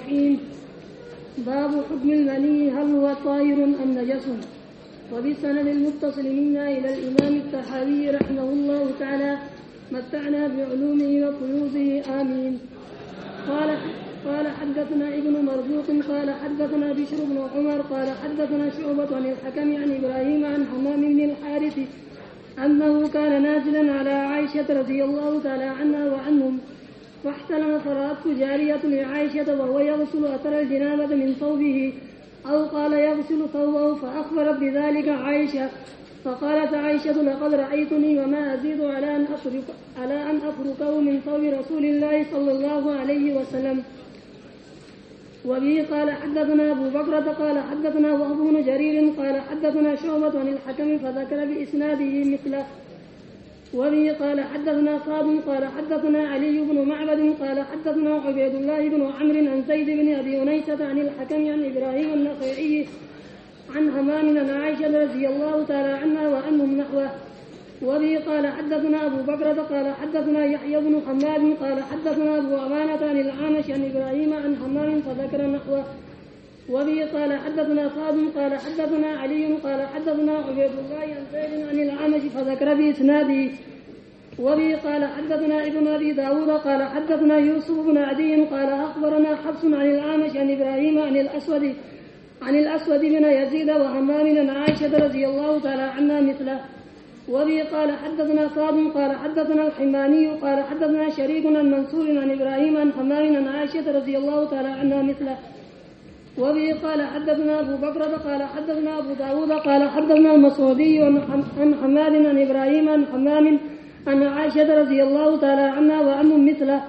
الرحيم. باب حكم المني هل هو طائر أم نجس؟ وبسند المتصل منا إلى الإمام التحاوي رحمه الله تعالى متعنا بعلومه وفيوضه آمين. قال قال حدثنا ابن مرزوق قال حدثنا بشر بن عمر قال حدثنا شعبة عن الحكم عن إبراهيم عن حمام بن الحارث أنه كان نازلا على عائشة رضي الله تعالى عنها وعنهم. فاحتلم فرأته جارية لعائشة وهو يغسل أثر الجنابة من ثوبه أو قال يغسل ثوبه فأخبرت بذلك عائشة. فقالت عائشة لقد رأيتني وما أزيد على أن أفرك على أن أفركه من ثوب رسول الله صلى الله عليه وسلم. وبه قال حدثنا أبو بكرة قال حدثنا وهب بن جرير قال حدثنا شعبة عن الحكم فذكر بإسناده مثله. وبه قال حدثنا صاد قال حدثنا علي بن معبد قال حدثنا عبيد الله بن عمرو عن زيد بن أبي أنيسة عن الحكم عن إبراهيم النخعي عن همام عن عائشة رضي الله تعالى عنها وعنهم نحوه. وبه قال حدثنا أبو بكرة قال حدثنا يحيى بن حماد قال حدثنا أبو أمانة عن الأعمش عن إبراهيم عن حمام فذكر نحوه. وبه قال حدثنا صاد قال حدثنا علي قال حدثنا عبيد الله عن عن الأعمش فذكر بإسناده. وبه قال حدثنا ابن أبي داود قال حدثنا يوسف بن عدي قال أخبرنا حفص عن الأعمش عن إبراهيم عن الأسود عن الأسود بن يزيد وهمام عن عائشة رضي الله تعالى عنها مثله. وبه قال حدثنا صاد قال حدثنا الحماني قال حدثنا شريك عن منصور عن إبراهيم عن حمام عن عائشة رضي الله تعالى عنها مثله. وبه قال حدثنا أبو بكر قال حدثنا أبو داود قال حدثنا المسعودي عن حماد عن إبراهيم عن حمام عن عائشة رضي الله تعالى عنها وعن مثله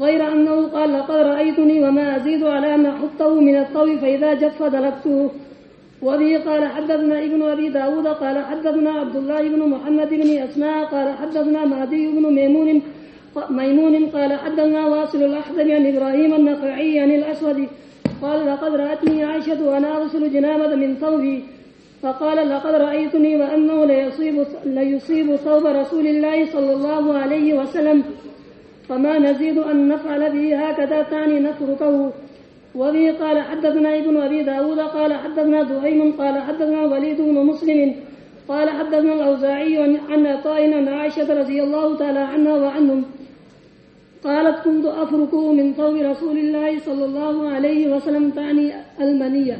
غير أنه قال لقد رأيتني وما أزيد على أن أحطه من الطوي فإذا جف دلكته. وبه قال حدثنا ابن أبي داود قال حدثنا عبد الله بن محمد بن أسماء قال حدثنا مهدي بن ميمون ميمون قال حدثنا واصل الاحزب عن إبراهيم النخعي عن الأسود قال لقد رأتني عائشة وأنا أغسل جنابة من ثوبي فقال لقد رأيتني وأنه ليصيب ليصيب ثوب رسول الله صلى الله عليه وسلم. فما نزيد أن نفعل به هكذا تعني نتركه. وبه قال حدثنا ابن أبي داود قال حدثنا زهيم قال حدثنا وليد بن مسلم قال حدثنا الأوزاعي عن عطاء عن عائشة رضي الله تعالى عنها وعنهم. قالت كنت افرك من ثوب رسول الله صلى الله عليه وسلم تعني المنية.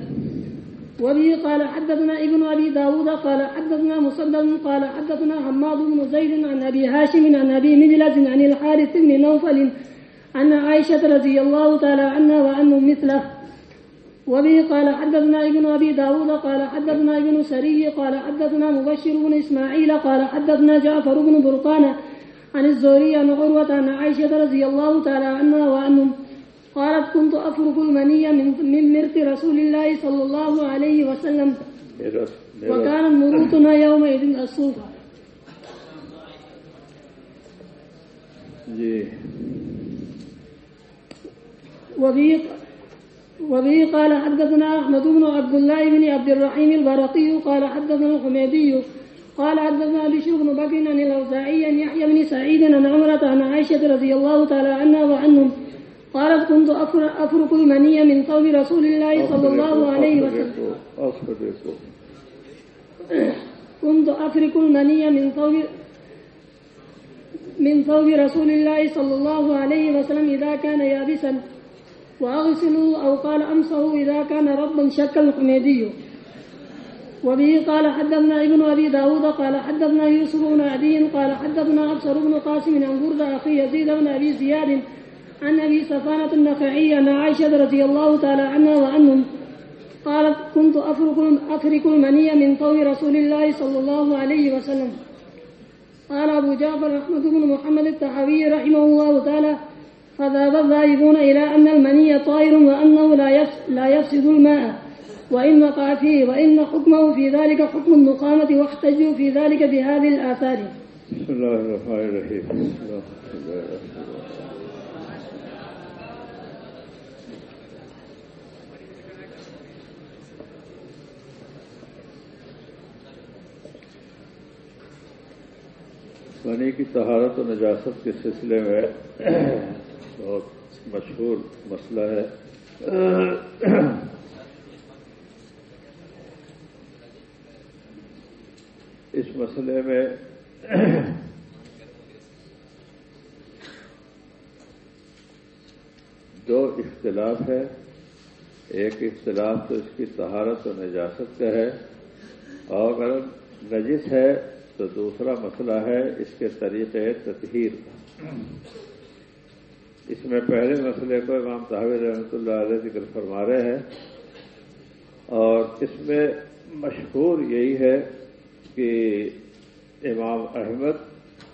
وبه قال حدثنا ابن أبي داود قال حدثنا مسدد قال حدثنا حماد بن زيد عن أبي هاشم عن أبي مجلس عن الحارث بن نوفل عن عائشة رضي الله تعالى عنها وعنه مثله. وبه قال حدثنا ابن أبي داود قال حدثنا ابن سري قال حدثنا مبشر بن إسماعيل قال حدثنا جعفر بن برقان عن الزهري عن عروة عن عائشة رضي الله تعالى عنها وعنهم قالت كنت أفرك المنية من من مرت رسول الله صلى الله عليه وسلم وكانت مروتنا يومئذ الصوفة جی۔ وبه وبه قال حدثنا أحمد بن عبد الله بن عبد الرحيم البرقي قال حدثنا الحميدي قال حدثنا بشر بن بكر عن الأوزاعي عن يحيى بن سعيد عن عمرة عن عائشة رضي الله تعالى عنها وعنهم قالت كنت افرك المنية من ثوب رسول الله صلى الله عليه وسلم. كنت افرك المنية من ثوب من ثوب رسول الله صلى الله عليه وسلم إذا كان يابسا. وأغسله أو قال أمسه إذا كان ربا شك الحميدي. وبه قال حدثنا ابن أبي داود قال حدثنا يوسف بن عدي قال حدثنا أبصر بن قاسم عن برد أخي يزيد بن أبي زياد عن أبي سفانة النخعي عن عائشة رضي الله تعالى عنها وعنهم قالت كنت أفرك أفرك المنية من طول رسول الله صلى الله عليه وسلم. قال أبو جعفر أحمد بن محمد التحوي رحمه الله تعالى فذهب الذاهبون إلى أن المني طائر وأنه لا يفسد الماء. وإن وقع فيه وإن حكمه في ذلك حكم النقامة واحتجوا في ذلك بهذه الآثار. بسم الله الرحمن الرحيم. منی کی طہارت و نجاست کے سلسلے میں بہت مشہور اس مسئلے میں دو اختلاف ہے۔ ایک اختلاف تو اس کی طہارت و نجاست کا ہے اور اگر نجس ہے تو دوسرا مسئلہ ہے اس کے طریقے تطہیر کا۔ اس میں پہلے مسئلے کو امام صاحب رحمۃ اللہ علیہ ذکر فرما رہے ہیں اور اس میں مشہور یہی ہے کہ امام احمد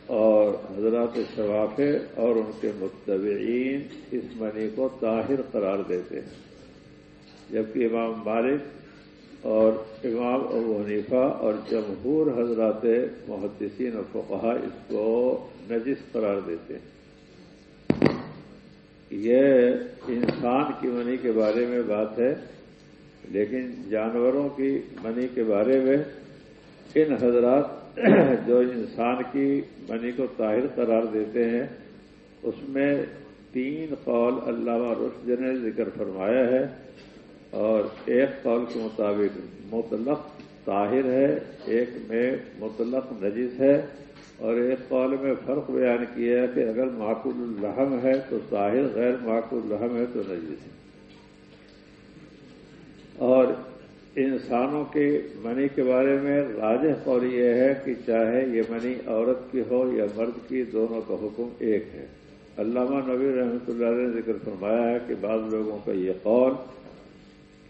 اور حضرات شوافے اور ان کے متبعین اس منی کو طاہر قرار دیتے ہیں۔ جبکہ امام مالک اور امام ابو حنیفہ اور جمہور حضرات محدثین اور فقہ اس کو نجس قرار دیتے ہیں۔ یہ انسان کی منی کے بارے میں بات ہے، لیکن جانوروں کی منی کے بارے میں ان حضرات جو انسان کی منی کو طاہر قرار دیتے ہیں، اس میں تین قول علامہ رشد نے ذکر فرمایا ہے اور ایک قول کے مطابق مطلق طاہر ہے، ایک میں مطلق نجس ہے اور ایک قول میں فرق بیان کیا ہے کہ اگر معقول الرحم ہے تو طاہر، غیر معقول الرحم ہے تو نجس ہے۔ اور انسانوں کے منی کے بارے میں راج قول یہ ہے کہ چاہے یہ منی عورت کی ہو یا مرد کی، دونوں کا حکم ایک ہے۔ علامہ نبی رحمۃ اللہ نے ذکر فرمایا ہے کہ بعض لوگوں کا یہ قول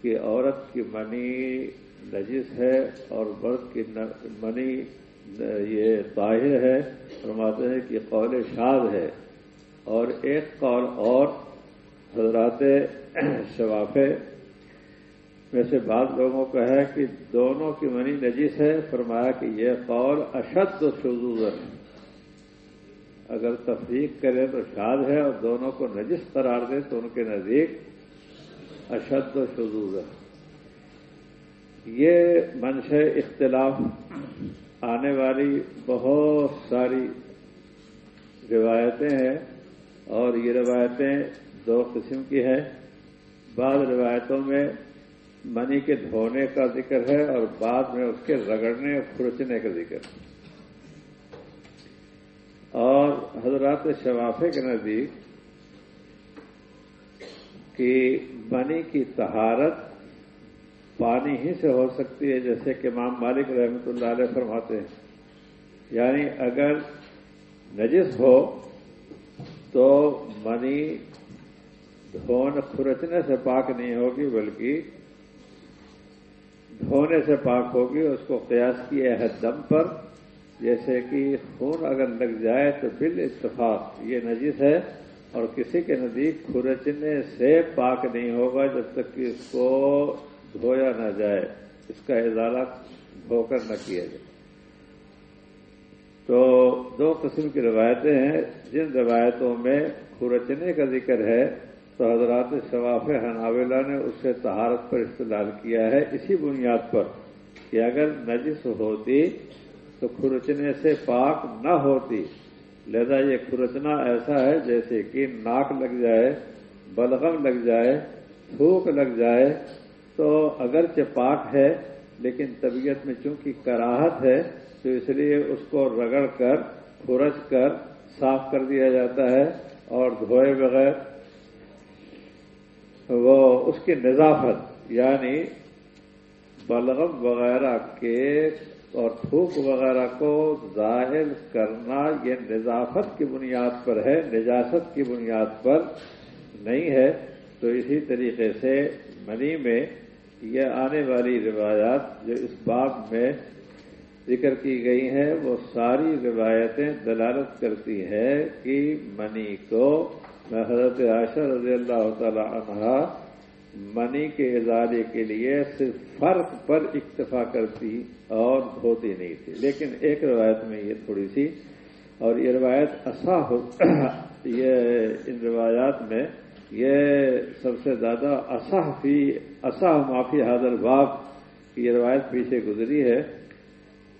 کہ عورت کی منی نجس ہے اور مرد کی منی یہ طاہر ہے، فرماتے ہیں کہ قول شاد ہے۔ اور ایک قول اور حضرات شوافے میں سے بعض لوگوں کا ہے کہ دونوں کی منی نجیس ہے، فرمایا کہ یہ قول اشد و ہے۔ اگر تفریق کرے تو شاد ہے اور دونوں کو نجس قرار دے تو ان کے نزدیک اشد و ہے۔ یہ منش اختلاف آنے والی بہت ساری روایتیں ہیں اور یہ روایتیں دو قسم کی ہیں۔ بعض روایتوں میں منی کے دھونے کا ذکر ہے اور بعد میں اس کے رگڑنے اور کھرچنے کا ذکر اور حضرات شفافے کے نزدیک کہ منی کی تہارت پانی ہی سے ہو سکتی ہے، جیسے کہ امام مالک رحمۃ اللہ علیہ فرماتے ہیں۔ یعنی اگر نجس ہو تو منی دھون کھرچنے سے پاک نہیں ہوگی، بلکہ دھونے سے پاک ہوگی، اس کو قیاس کیا ہے دم پر۔ جیسے کہ خون اگر لگ جائے تو بال اتفاق، یہ نجس ہے۔ اور کسی کے نزدیک کھرچنے سے پاک نہیں ہوگا جب تک کہ اس کو دھویا نہ جائے، اس کا ازالہ دھو کر نہ کیا جائے۔ تو دو قسم کی روایتیں ہیں۔ جن روایتوں میں کھرچنے کا ذکر ہے تو حضرات شواف حنابلہ نے اس سے تہارت پر استعمال کیا ہے۔ اسی بنیاد پر کہ اگر نجس ہوتی تو کھرچنے سے پاک نہ ہوتی۔ لہذا یہ کھرچنا ایسا ہے جیسے کہ ناک لگ جائے، بلغم لگ جائے تھوک لگ جائے تو اگرچہ پاک ہے، لیکن طبیعت میں چونکہ کراہت ہے تو اس لیے اس کو رگڑ کر، کھرچ کر، صاف کر دیا جاتا ہے اور دھوئے بغیر وہ اس کی نظافت یعنی بلغم وغیرہ کے اور تھوک وغیرہ کو ظاہر کرنا یہ نظافت کی بنیاد پر ہے، نجاست کی بنیاد پر نہیں ہے۔ تو اسی طریقے سے منی میں یہ آنے والی روایات جو اس باب میں ذکر کی گئی ہیں، وہ ساری روایتیں دلالت کرتی ہیں کہ منی کو حضرت عائشہ رضی اللہ تعالی عنہ منی کے اظہارے کے لیے صرف فرق پر اکتفا کرتی اور دھوتی نہیں تھی۔ لیکن ایک روایت میں یہ تھوڑی سی اور یہ روایت اصح یہ ان روایات میں یہ سب سے زیادہ اصح فی اصح معافی حاضر باب کی یہ روایت پیچھے گزری ہے۔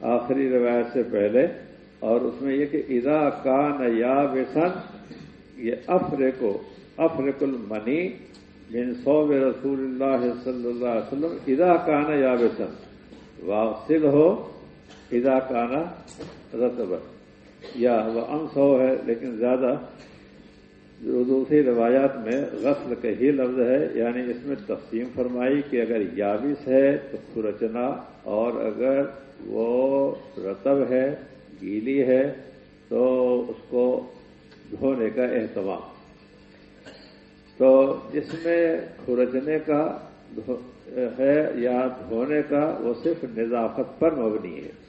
آخری روایت سے پہلے اور اس میں یہ کہ ادا کان یا بسن یہ افریکو افریک المنی یعنی من صوب رسول اللہ صلی اللہ علیہ وسلم ادا کانا یا بسن ہو ادا کانا رتب یا وہ امس ہو ہے، لیکن زیادہ جو دوسری روایات میں غسل کا ہی لفظ ہے یعنی اس میں تقسیم فرمائی کہ اگر یابس ہے تو خرچنا اور اگر وہ رتب ہے، گیلی ہے تو اس کو دھونے کا اہتمام۔ تو جس میں کھرچنے کا ہے یا دھونے کا، وہ صرف نظافت پر مبنی ہے۔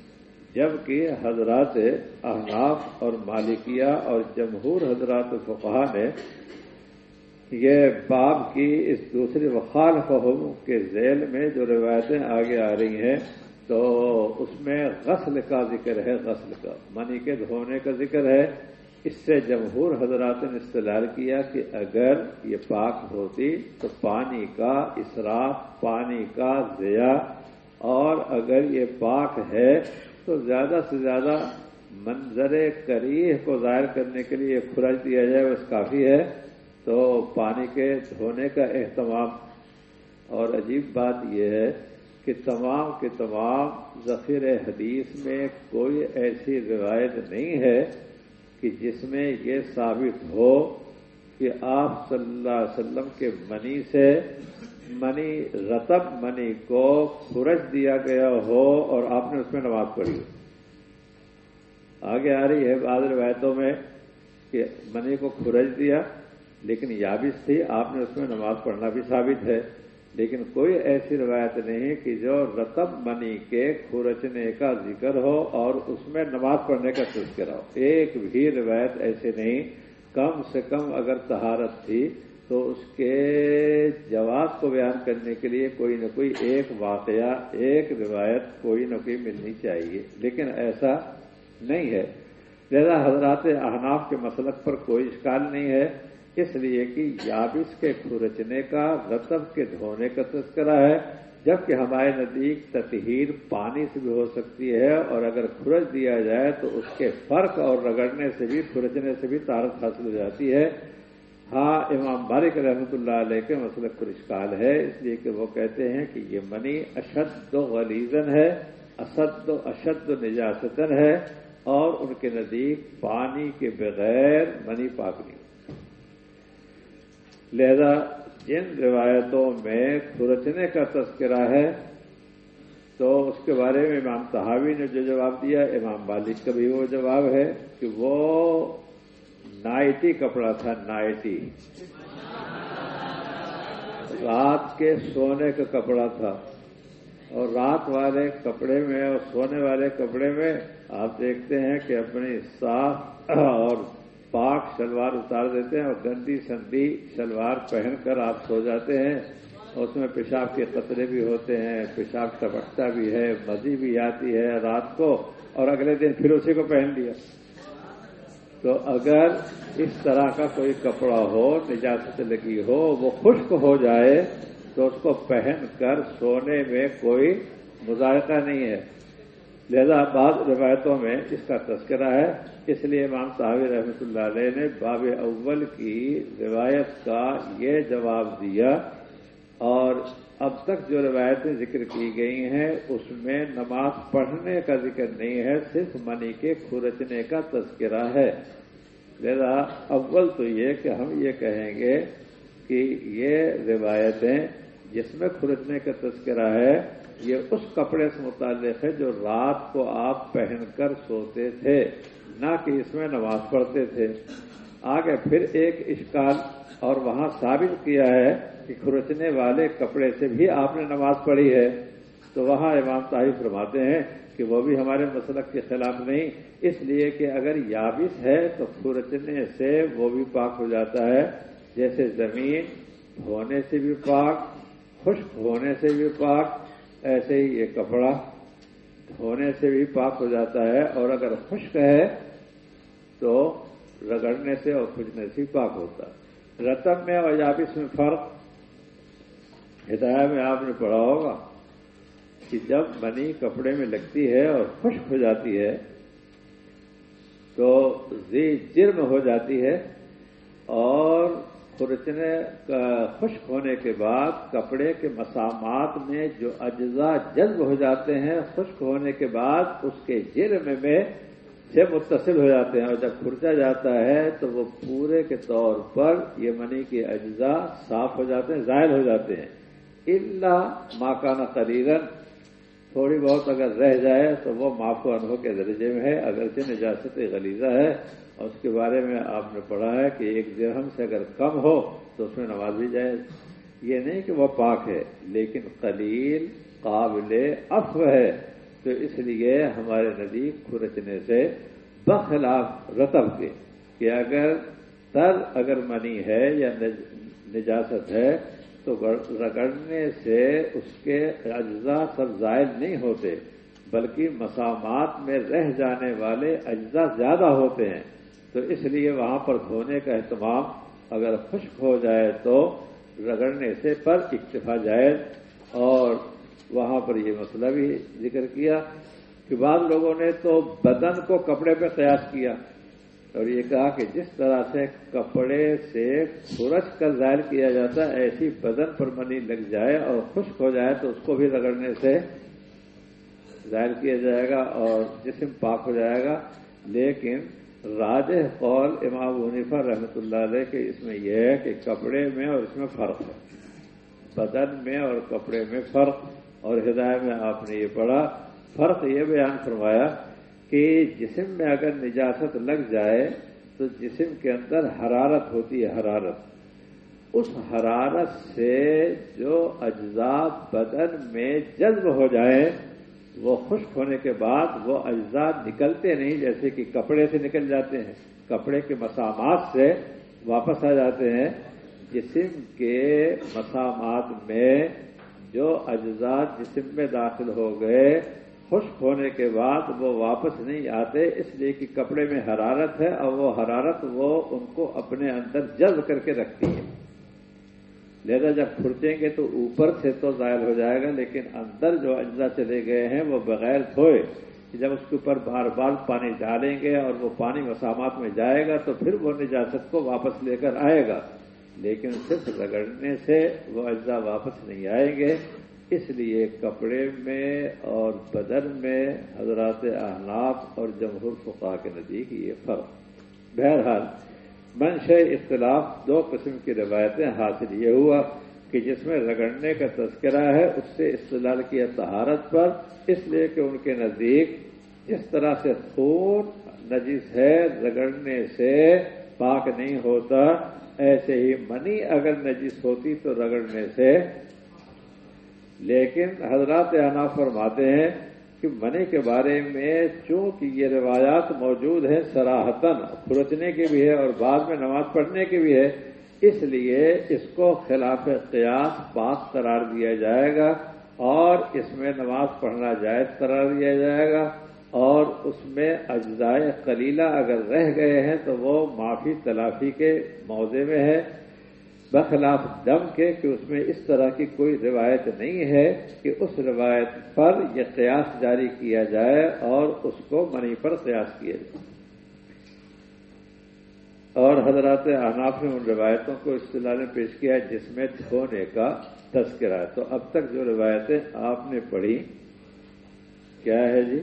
جبکہ حضرات احناف اور مالکیہ اور جمہور حضرات فقہ نے یہ باب کی اس دوسری وخال فہم کے ذیل میں جو روایتیں آگے آ رہی ہیں، تو اس میں غسل کا ذکر ہے، غسل کا۔ منی کے دھونے کا ذکر ہے۔ اس سے جمہور حضرات نے استعلال کیا کہ اگر یہ پاک ہوتی تو پانی کا اسراف پانی کا ضیاء اور اگر یہ پاک ہے تو زیادہ سے زیادہ منظر کریح کو ظاہر کرنے کے لیے خرج دیا جائے، بس کافی ہے۔ تو پانی کے دھونے کا اہتمام۔ اور عجیب بات یہ ہے کہ تمام کے تمام ذخیر حدیث میں کوئی ایسی روایت نہیں ہے کہ جس میں یہ ثابت ہو کہ آپ صلی اللہ علیہ وسلم کے منی سے منی رتب منی کو خرج دیا گیا ہو اور آپ نے اس میں نماز پڑھی ہو۔ آگے آ رہی ہے بعض روایتوں میں کہ منی کو خرج دیا، لیکن یابس تھی، آپ نے اس میں نماز پڑھنا بھی ثابت ہے۔ لیکن کوئی ایسی روایت نہیں کہ جو رتب منی کے کھورچنے کا ذکر ہو اور اس میں نماز پڑھنے کا تذکرہ ہو۔ ایک بھی روایت ایسے نہیں۔ کم سے کم اگر تہارت تھی تو اس کے جواب کو بیان کرنے کے لیے کوئی نہ کوئی ایک واقعہ، ایک روایت کوئی نہ کوئی ملنی چاہیے۔ لیکن ایسا نہیں ہے۔ لہذا حضرات احناف کے مسلک پر کوئی اشکال نہیں ہے۔ اس لیے کہ یابس کے کھرچنے کا، رتب کے دھونے کا تذکرہ ہے، جبکہ ہمارے نزدیک تطہیر پانی سے بھی ہو سکتی ہے اور اگر کھرچ دیا جائے تو اس کے فرق اور رگڑنے سے بھی، کھرچنے سے بھی تارت حاصل ہو جاتی ہے۔ ہاں امام بارک رحمۃ اللہ علیہ کے مسلک پر اشکال ہے، اس لیے کہ وہ کہتے ہیں کہ یہ منی اشد و غلیزن ہے، اسد و اشد و نجاستن ہے اور ان کے نزدیک پانی کے بغیر منی پاک نہیں۔ لہذا جن روایتوں میں کھرچنے کا تذکرہ ہے، تو اس کے بارے میں امام صحابی نے جو جواب دیا، امام مالک کا بھی وہ جواب ہے کہ وہ نائٹی کپڑا تھا، نائٹی۔ رات کے سونے کا کپڑا تھا۔ اور رات والے کپڑے میں اور سونے والے کپڑے میں آپ دیکھتے ہیں کہ اپنی صاف اور پاک شلوار اتار دیتے ہیں اور گندی سندی شلوار پہن کر آپ سو جاتے ہیں اس میں پیشاب کے قطرے بھی ہوتے ہیں، پیشاب ٹپکتا بھی ہے، مزی بھی آتی ہے رات کو اور اگلے دن پھر اسی کو پہن لیا۔ تو اگر اس طرح کا کوئی کپڑا ہو، نجاست لگی ہو، وہ خشک ہو جائے تو اس کو پہن کر سونے میں کوئی مذائقہ نہیں ہے۔ لہذا بعض روایتوں میں اس کا تذکرہ ہے۔ اس لیے امام صاحب رحمۃ اللہ علیہ نے باب اول کی روایت کا یہ جواب دیا۔ اور اب تک جو روایتیں ذکر کی گئی ہیں، اس میں نماز پڑھنے کا ذکر نہیں ہے، صرف منی کے کھرچنے کا تذکرہ ہے۔ لہذا اول تو یہ کہ ہم یہ کہیں گے کہ یہ روایتیں جس میں کھرچنے کا تذکرہ ہے یہ اس کپڑے سے متعلق ہے جو رات کو آپ پہن کر سوتے تھے، نہ کہ اس میں نماز پڑھتے تھے۔ آگے پھر ایک اشکال اور وہاں ثابت کیا ہے کہ کھرچنے والے کپڑے سے بھی آپ نے نماز پڑھی ہے۔ تو وہاں امام صاحب فرماتے ہیں کہ وہ بھی ہمارے مسلک کے خلاف نہیں، اس لیے کہ اگر یابس ہے تو کھرچنے سے وہ بھی پاک ہو جاتا ہے۔ جیسے زمین دھونے سے بھی پاک، خشک ہونے سے بھی پاک ایسے ہی یہ کپڑا دھونے سے بھی پاک ہو جاتا ہے اور اگر خشک ہے تو رگڑنے سے اور کھجنے سے پاک ہوتا رتب میں اور یابس میں فرق ہدایہ میں آپ نے پڑھا ہوگا کہ جب منی کپڑے میں لگتی ہے اور خشک ہو جاتی ہے تو زی جرم ہو جاتی ہے اور خرچنے خشک ہونے کے بعد کپڑے کے مسامات میں جو اجزاء جذب ہو جاتے ہیں، خشک ہونے کے بعد اس کے جرم میں سے متصل ہو جاتے ہیں اور جب کھرچا جاتا ہے تو وہ پورے کے طور پر یہ منی کے اجزاء صاف ہو جاتے ہیں، ظاہر ہو جاتے ہیں۔ اللہ ماکانہ قریرن تھوڑی بہت اگر رہ جائے تو وہ معاف و انہوں کے درجے میں ہے، اگرچہ نجاست غلیظہ ہے۔ اور اس کے بارے میں آپ نے پڑھا ہے کہ ایک درہم سے اگر کم ہو تو اس میں نماز بھی جائے یہ نہیں کہ وہ پاک ہے، لیکن قلیل قابل افو ہے۔ تو اس لیے ہمارے نزدیک کھرچنے سے بخلاف رتب کے کہ اگر تر اگر منی ہے یا نجاست ہے تو رگڑنے سے اس کے اجزاء سب زائد نہیں ہوتے، بلکہ مسامات میں رہ جانے والے اجزاء زیادہ ہوتے ہیں۔ تو اس لیے وہاں پر دھونے کا اہتمام اگر خشک ہو جائے تو رگڑنے سے پر اکتفا جائز اور وہاں پر یہ مسئلہ بھی ذکر کیا کہ بعض لوگوں نے تو بدن کو کپڑے پہ قیاس کیا اور یہ کہا کہ جس طرح سے کپڑے سے سورج کا ظاہر کیا جاتا ہے، ایسی بدن پر منی لگ جائے اور خشک ہو جائے تو اس کو بھی رگڑنے سے ظاہر کیا جائے گا اور جسم پاک ہو جائے گا۔ لیکن راج قول امام ونیفا رحمۃ اللہ علیہ کے اس میں یہ ہے کہ کپڑے میں اور اس میں فرق ہے۔ بدن میں اور کپڑے میں فرق۔ اور ہدایت میں آپ نے یہ پڑھا۔ فرق یہ بیان فرمایا کہ جسم میں اگر نجاست لگ جائے تو جسم کے اندر حرارت ہوتی ہے، حرارت۔ اس حرارت سے جو اجزاء بدن میں جذب ہو جائے وہ خشک ہونے کے بعد وہ اجزاء نکلتے نہیں، جیسے کہ کپڑے سے نکل جاتے ہیں۔ کپڑے کے مسامات سے واپس آ جاتے ہیں۔ جسم کے مسامات میں جو اجزاء جسم میں داخل ہو گئے، خشک ہونے کے بعد وہ واپس نہیں آتے، اس لیے کہ کپڑے میں حرارت ہے اور وہ حرارت وہ ان کو اپنے اندر جذب کر کے رکھتی ہے۔ لہذا جب کھرچیں گے تو اوپر سے تو ظاہر ہو جائے گا، لیکن اندر جو اجزاء چلے گئے ہیں وہ بغیر دھوئے جب اس کے اوپر بار بار پانی ڈالیں گے اور وہ پانی مسامات میں جائے گا تو پھر وہ نجاست کو واپس لے کر آئے گا۔ لیکن صرف رگڑنے سے وہ اجزاء واپس نہیں آئیں گے۔ اس لیے کپڑے میں اور بدن میں حضرات احناف اور جمہور فقا کے نزدیک یہ فرق۔ بہرحال منش اختلاف دو قسم کی روایتیں حاصل یہ ہوا کہ جس میں رگڑنے کا تذکرہ ہے، اس سے استدلال کیا تہارت پر، اس لیے کہ ان کے نزدیک جس طرح سے خون نجیس ہے، رگڑنے سے پاک نہیں ہوتا، ایسے ہی منی اگر نجیس ہوتی تو رگڑنے سے۔ لیکن حضرات انا فرماتے ہیں کہ منی کے بارے میں چونکہ یہ روایات موجود ہیں سراہتن کھرچنے کی بھی ہے اور بعد میں نماز پڑھنے کی بھی ہے اس لیے اس کو خلاف قیاس پاک قرار دیا جائے گا اور اس میں نماز پڑھنا جائز قرار دیا جائے گا اور اس میں اجزائے قلیلہ اگر رہ گئے ہیں تو وہ معافی، تلافی کے موضع میں ہے۔ بخلاف دم کے کہ اس میں اس طرح کی کوئی روایت نہیں ہے کہ اس روایت پر یہ قیاس جاری کیا جائے اور اس کو منی پر قیاس کیا جائے۔ اور حضرات احناف نے ان روایتوں کو اصطلاح میں پیش کیا ہے جس میں دھونے کا تذکرہ ہے۔ تو اب تک جو روایتیں آپ نے پڑھی، کیا ہے جی؟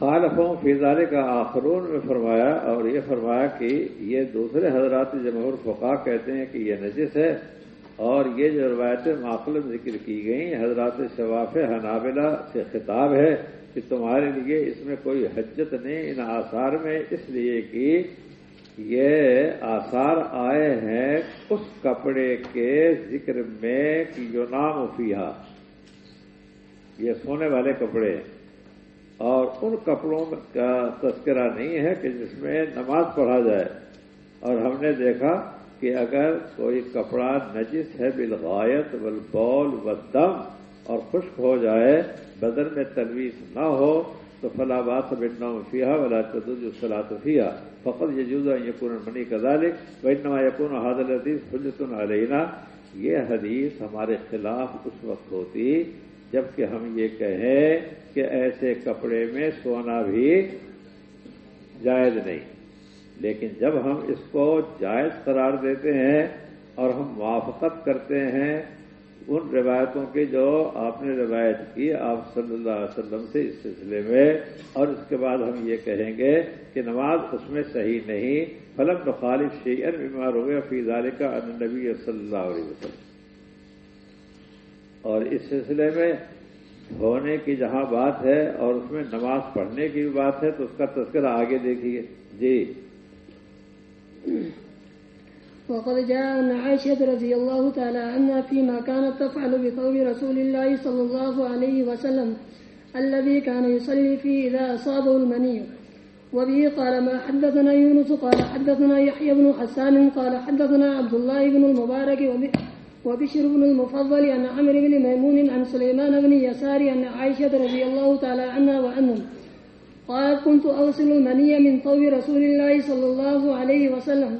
خالفوں فیضارے کا آخرون میں فرمایا اور یہ فرمایا کہ یہ دوسرے حضرات جمہور فقا کہتے ہیں کہ یہ نجس ہے اور یہ جو روایت معقل ذکر کی گئی حضرات شواف حنابلہ سے خطاب ہے کہ تمہارے لیے اس میں کوئی حجت نہیں، ان آثار میں، اس لیے کہ یہ آثار آئے ہیں اس کپڑے کے ذکر میں کہ جو نام فیحا یہ سونے والے کپڑے اور ان کپڑوں کا تذکرہ نہیں ہے کہ جس میں نماز پڑھا جائے۔ اور ہم نے دیکھا کہ اگر کوئی کپڑا نجس ہے بالغایت بالبول والدم اور خشک ہو جائے، بدن میں تلویز نہ ہو، تو فلا بات بٹنا فیحا ولا تدج الصلاۃ فیحا فقط یجوز یقون منی کذالک، وانما یقون حاضر حدیث حجت علینا۔ یہ حدیث ہمارے خلاف اس وقت ہوتی جبکہ ہم یہ کہیں کہ ایسے کپڑے میں سونا بھی جائز نہیں۔ لیکن جب ہم اس کو جائز قرار دیتے ہیں اور ہم موافقت کرتے ہیں، ان روایتوں کی جو آپ نے روایت کی، آپ صلی اللہ علیہ وسلم سے اس سلسلے میں، اور اس کے بعد ہم یہ کہیں گے کہ نماز اس میں صحیح نہیں، فلم مخالف شیئر بیمار ہو گیا فی ادارے کا نبی صلی اللہ علیہ وسلم۔ اور اس سلسلے میں ہونے کی جہاں بات ہے اور اس میں نماز پڑھنے کی بھی بات ہے تو اس کا تذکرہ آگے دیکھیے۔ جی۔ وقد جاء عن عائشة رضي الله تعالى عنها فيما كانت تفعل بثوب رسول الله صلى الله عليه وسلم الذي كان يصلي فيه إذا أصابه المني وبه قال ما حدثنا يونس، قال حدثنا يحيى بن حسان، قال حدثنا عبد الله بن المبارك وبه وبشر بن المفضل عن عمرو بن ميمون عن سليمان بن يسار عن عائشة رضي الله تعالى عنها وعنهم قالت كنت أغسل المني من ثوب رسول الله صلى الله عليه وسلم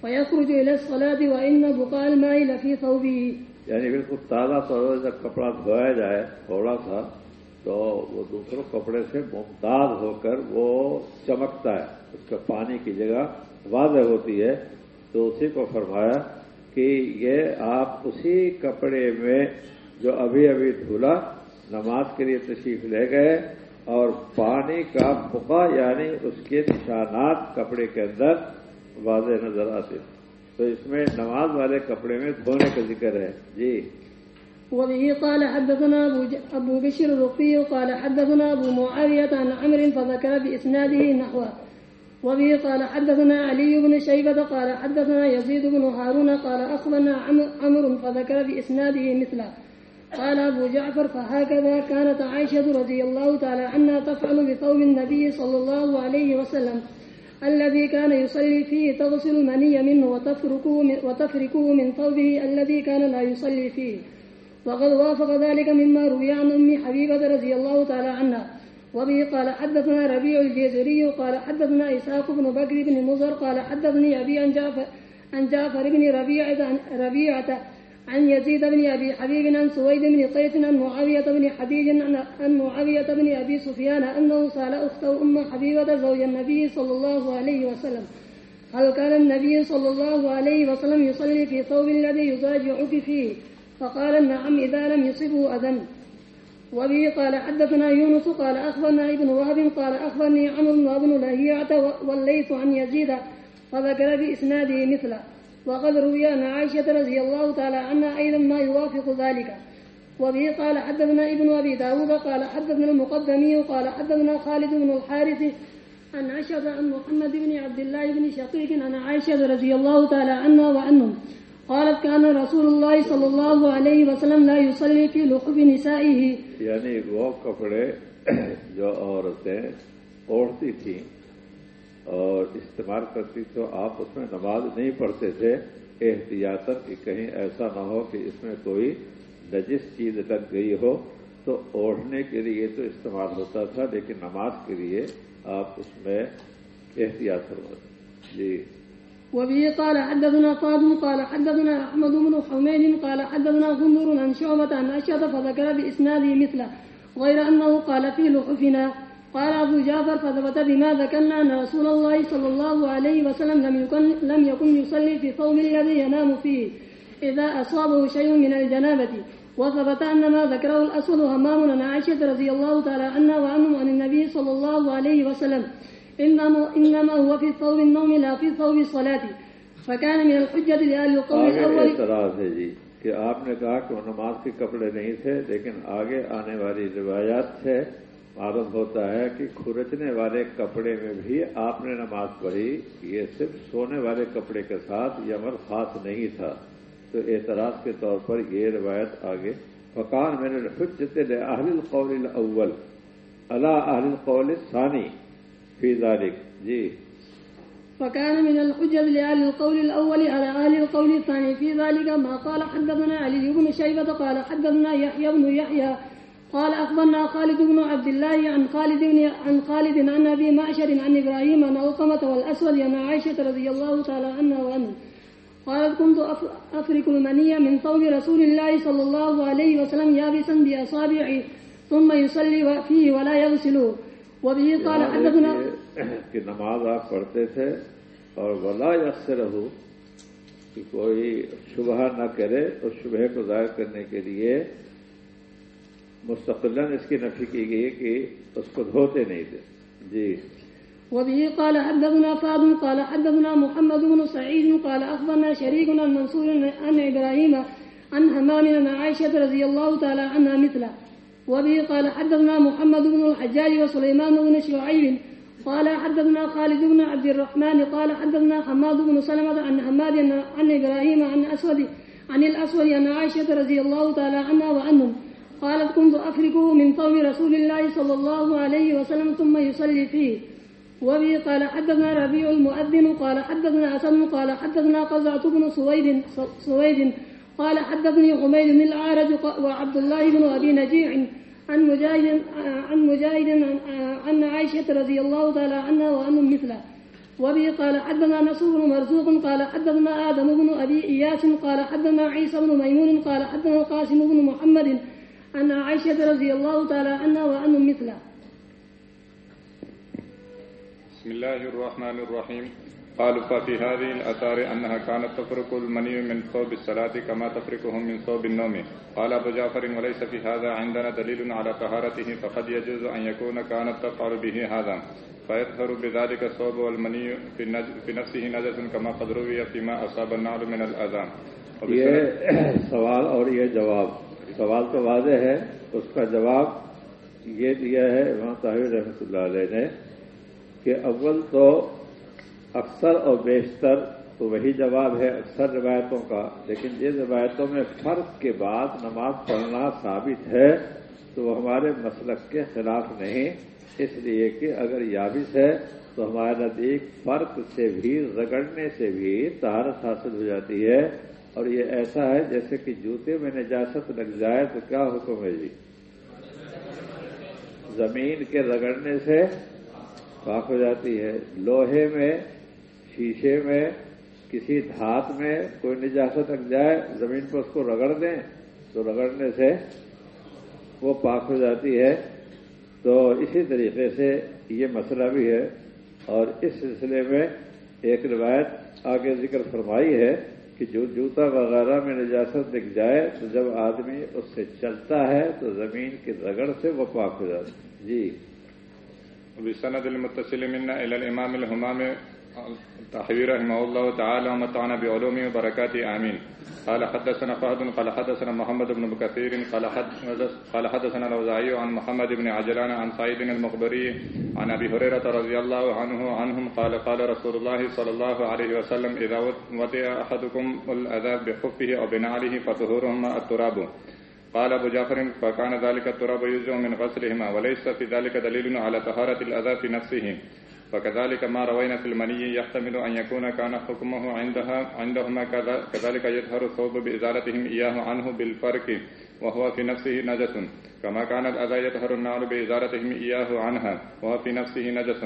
فيخرج إلى الصلاة وإن بقاء الماء لفي ثوبه. یعنی بالکل تازہ طور جب کپڑا دھویا جائے، تھوڑا سا، تو وہ دوسروں کپڑے سے ممتاز ہو کر وہ چمکتا ہے، اس کا پانی کی جگہ واضح ہوتی ہے، تو اسی کو فرمایا کہ یہ آپ اسی کپڑے میں جو ابھی ابھی دھلا نماز کے لیے تشریف لے گئے اور پانی کا بقا یعنی اس کے نشانات کپڑے کے اندر واضح نظر آتے تو اس میں نماز والے کپڑے میں دھونے کا ذکر ہے۔ جی۔ وبه قال حدثنا أبو بشر الرقي قال حدثنا أبو معاوية عن عمر فذكر بإسناده نحوه۔ وبه قال حدثنا علي بن شيبة قال حدثنا يزيد بن هارون قال أخبرنا عمر فذكر بإسناده مثله. قال أبو جعفر فهكذا كانت عائشة رضي الله تعالى عنها تفعل بثوب النبي صلى الله عليه وسلم الذي كان يصلي فيه تغسل المني منه وتفركه من, وتفركه من ثوبه الذي كان لا يصلي فيه. وقد وافق ذلك مما روي عن أم حبيبة رضي الله تعالى عنها. وبه قال حدثنا ربيع الجزري قال حدثنا إسحاق بن بكر بن مزر قال حدثني أبي عن جعفر عن جعفر بن ربيعة ربيعة عن يزيد بن أبي حبيب عن سويد بن قيس عن معاوية بن حديج عن معاوية بن أبي سفيان أنه سأل أخته أم حبيبة زوج النبي صلى الله عليه وسلم هل كان النبي صلى الله عليه وسلم يصلي في ثوب الذي يزاجعك فيه؟ فقال نعم إذا لم يصبه أذن. وبه قال حدثنا يونس قال أخبرنا ابن وهب قال أخبرني عمرو بن لهيعة والليث عن يزيد فذكر بإسناده مثله. وقد روي عن عائشة رضي الله تعالى عنها أيضا ما يوافق ذلك. وبه قال حدثنا ابن أبي داود قال حدثنا المقدمي قال حدثنا خالد بن الحارث عن عائشة عن محمد بن عبد الله بن شقيق عن عائشة رضي الله تعالى عنها وعنهم قالت كان رسول الله صلى الله عليه وسلم لا يصلي في لحب نسائه. یعنی وہ کپڑے جو عورتیں اوڑھتی تھیں اور استعمال کرتی تو آپ اس میں نماز نہیں پڑھتے تھے احتیاط کہ کہیں ایسا نہ ہو کہ اس میں کوئی نجس چیز لگ گئی ہو۔ تو اوڑھنے کے لیے تو استعمال ہوتا تھا، لیکن نماز کے لیے آپ اس میں احتیاط کروا جی۔ وبه قال حدثنا فاضل قال حدثنا أحمد بن حميد قال حدثنا غندر عن شعبة عن اشهد فذكر بإسناده مثله غير أنه قال في لحفنا قال أبو جعفر فثبت بما ذكرنا أن رسول الله صلى الله عليه وسلم لم يكن, لم يكن يصلي في ثوب الذي ينام فيه إذا أصابه شيء من الجنابة. وثبت أن ما ذكره الأسود همام عن عائشة رضي الله تعالى عنها وعنه عن النبي صلى الله عليه وسلم. إنما, إنما هو في ثوب النوم لا في ثوب الصلاة. فكان من الحجة لأهل القول الأول اعتراض ہے جی کہ آپ نے کہا کہ وہ نماز کے کپڑے نہیں تھے لیکن آگے آنے والی روایات سے معلوم ہوتا ہے کہ کھرچنے والے کپڑے میں بھی آپ نے نماز پڑھی یہ صرف سونے والے کپڑے کے ساتھ یہ عمل خاص نہیں تھا۔ تو اعتراض کے طور پر یہ روایت آگے فقان میں نے حجت اہل القول الاول اللہ اہل القول ثانی فی ذلك. جی فكان من الحجة لأهل القول الأول على أهل القول الثاني. في ذلك ما قال حدثنا علي بن شيبة قال حدثنا يحيى بن يحيى قال أخبرنا خالد بن عبد الله عن خالد بن عن خالد عن أبي معشر عن إبراهيم عن علقمة والأسود عن عائشة رضي الله تعالى عنها وعنه. قالت كنت أفرك المنية من ثوب رسول الله صلى الله عليه وسلم يابسا بأصابعي ثم يصلي فيه ولا يغسله. وبه قال حدثنا. کہ نماز آپ پڑھتے تھے اور ولا یسر ہو کہ کوئی شبہ نہ کرے اس شبہ کو ظاہر کرنے کے لیے مستقل اس کی نفی کی گئی کہ اس کو دھوتے نہیں تھے۔ جی۔ وبه قال حدثنا سعد قال حدثنا محمد بن سعيد قال اخبرنا شريك عن منصور عن ابراهيم عن همام عن رضي الله تعالى عنها مثله. وبه قال حدثنا محمد بن الحجاج وسليمان بن شعيب قال حدثنا خالد بن عبد الرحمن قال حدثنا حماد بن سلمة عن حماد عن إبراهيم عن أسود عن الأسود عن عائشة رضي الله تعالى عنها وعنهم قالت كنت أفركه من صوم رسول الله صلى الله عليه وسلم ثم يصلي فيه. وبه قال حدثنا ربيع المؤذن قال حدثنا أسد قال حدثنا قزعة بن سويد سويد قال حدثني حميد بن العارج وعبد الله بن أبي نجيع عن مجاهد عن مجاهد عن عائشة رضي الله تعالى عنها وأن مثله. وبه قال حدثنا نصر بن مرزوق قال حدثنا آدم بن أبي إياس قال حدثنا عيسى بن ميمون قال حدثنا القاسم بن محمد عن عائشة رضي الله تعالى عنها وأن مثله. بسم الله الرحمن الرحيم. قالوا ففي هذه الأثار أنها كانت تفرق المني من صوب الصلاة كما تفرقه من صوب النوم. قال أبو جعفر وليس في هذا عندنا دليل على طهارته فقد يجوز أن يكون كانت تفعل به هذا. فيظهر بذلك الصوب والمني في, نفسه نجس كما قد روي فيما أصاب النار من الأذى. یہ سوال اور یہ جواب سوال تو واضح ہے اس کا جواب یہ دیا ہے امام طاہر رحمۃ اللہ علیہ نے کہ اول تو اکثر اور بیشتر تو وہی جواب ہے اکثر روایتوں کا، لیکن جن روایتوں میں فرق کے بعد نماز پڑھنا ثابت ہے تو وہ ہمارے مسلک کے خلاف نہیں۔ اس لیے کہ اگر یابس ہے تو ہمارے نزدیک فرق سے بھی، رگڑنے سے بھی تہارت حاصل ہو جاتی ہے۔ اور یہ ایسا ہے جیسے کہ جوتے میں نجاست لگ جائے تو کیا حکم ہے جی؟ زمین کے رگڑنے سے پاک ہو جاتی ہے۔ لوہے میں شیشے میں، کسی دھات میں کوئی نجاست لگ جائے، زمین پر اس کو رگڑ دیں، تو رگڑنے سے وہ پاک ہو جاتی ہے۔ تو اسی طریقے سے یہ مسئلہ بھی ہے۔ اور اس سلسلے میں ایک روایت آگے ذکر فرمائی ہے کہ جو جوتا وغیرہ میں نجاست دکھ جائے، تو جب آدمی اس سے چلتا ہے، تو زمین کی رگڑ سے وہ پاک ہو جاتا ہے۔ جی۔ بسند المتصل منا الى الامام الهمام تحوير رحمه الله تعالى ومتعنا بعلومه وبركاته، آمين. قال حدثنا فهد، قال حدثنا محمد بن بكثير، قال حدثنا الأوزاعي عن محمد بن عجلان عن سعيد المخبري عن أبي هريرة رضي الله عنه عنهم قال قال رسول الله صلى الله عليه وسلم إذا وطئ أحدكم الأذى بخفه أو بنعله فطهورهما التراب. قال ابو جعفر فكان ذلك التراب يجزء من غسلهما، وليس في ذلك دليل على طهارة الأذى في نفسه. فكذلك ما روينا في المني يحتمل أن يكون كان حكمه عندها عندهما كذلك يظهر الثوب بإزالتهم إياه عنه بالفرق وهو في نفسه نجس. كما كان الأذى يظهر النار بإزالتهم إياه عنها وهو في نفسه نجس.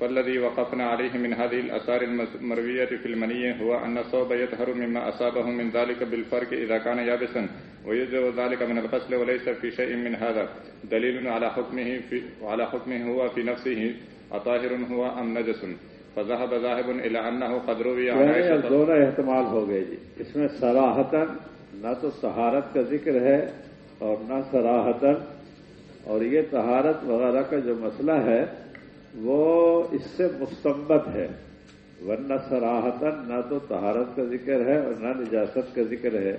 فالذي وقفنا عليه من هذه الأثار المروية في المنية هو أن الصوب يطهر مما أصابه من ذلك بالفرق إذا كان يابسا ويجزء ذلك من الغسل وليس في شيء من هذا. دليل على حكمه في وعلى حكمه هو في نفسه أطاهر هو أم نجس فذهب ذاهب إلى أنه قد روي عن عائشة دونوں احتمال ہو گئے جی۔ اس میں سراہتن نہ تو طہارت کا ذکر ہے اور نہ سراہتن اور یہ طہارت وغیرہ کا جو مسئلہ ہے وہ اس سے مستمت ہے۔ ورنہ سراہتن نہ تو طہارت کا ذکر ہے اور نہ نجاست کا ذکر ہے۔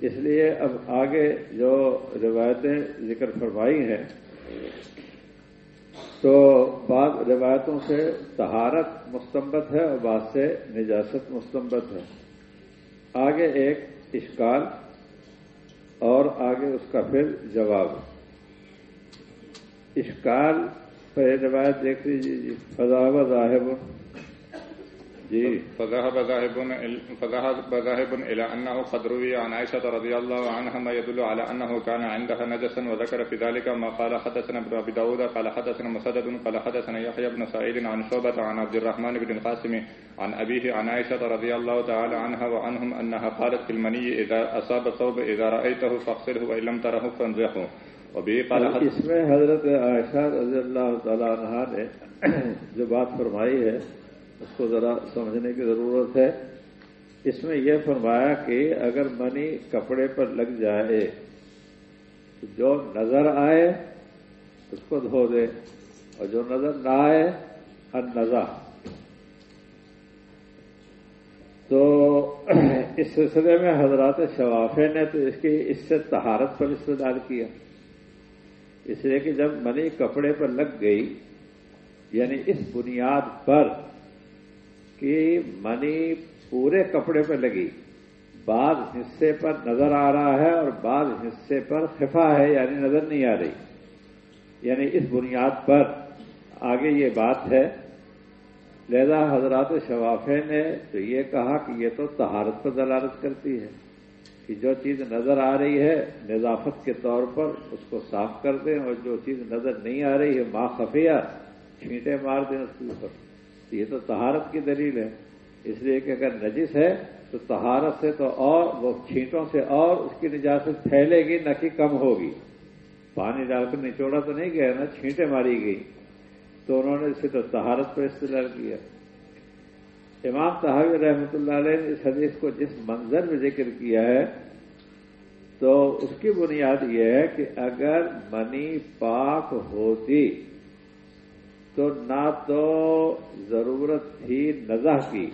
اس لیے اب آگے جو روایتیں ذکر فرمائی ہیں تو بعض روایتوں سے طہارت مستمت ہے اور بعض سے نجاست مستمت ہے۔ آگے ایک اشکال اور آگے اس کا پھر جواب۔ اشکال پر روایت دیکھ لیجیے جی فضا ذاہب جی۔ فذهب ذاهب فذهب ذاهب الى انه قد روي عن عائشه رضي الله عنها ما يدل على انه كان عندها نجسا وذكر في ذلك ما قال حدثنا ابن ابي داود قال حدثنا مسدد قال حدثنا يحيى بن سعيد عن شعبة عن عبد الرحمن بن القاسم عن ابيه عن عائشه رضي الله تعالى عنها وعنهم انها قالت في المني اذا اصاب ثوب اذا رايته فاغسله وان لم تره فانزحه۔ وبه قال اس میں حضرت عائشہ رضی اللہ تعالی عنہ نے جو بات فرمائی ہے اس کو ذرا سمجھنے کی ضرورت ہے۔ اس میں یہ فرمایا کہ اگر منی کپڑے پر لگ جائے، تو جو نظر آئے، اس کو دھو دے، اور جو نظر نہ آئے ان نظا تو اس سلسلے میں حضرات شوافے نے تو اس کی، اس سے تہارت پر استعمال کیا۔ اس لیے کہ جب منی کپڑے پر لگ گئی یعنی اس بنیاد پر کہ منی پورے کپڑے پر لگی۔ بعض حصے پر نظر آ رہا ہے اور بعض حصے پر خفا ہے یعنی نظر نہیں آ رہی۔ یعنی اس بنیاد پر آگے یہ بات ہے۔ لہذا حضرات شوافے نے تو یہ کہا کہ یہ تو تہارت پر دلالت کرتی ہے کہ جو چیز نظر آ رہی ہے، نظافت کے طور پر اس کو صاف کر دیں اور جو چیز نظر نہیں آ رہی ہے، ماں خفیہ چھینٹے مار دیں اس کے اوپر۔ یہ تو تہارت کی دلیل ہے۔ اس لیے کہ اگر نجس ہے تو تہارت سے تو اور وہ چھینٹوں سے اور اس کی نجاست پھیلے گی، نہ کہ کم ہوگی۔ پانی ڈال کر نچوڑا تو نہیں گیا نا، چھینٹیں ماری گئی۔ تو انہوں نے اسے تو تہارت پر استعمال کیا۔ امام تحاوی رحمۃ اللہ علیہ نے اس حدیث کو جس منظر میں ذکر کیا ہے، تو اس کی بنیاد یہ ہے کہ اگر منی پاک ہوتی تو نہ تو ضرورت تھی نزہ کی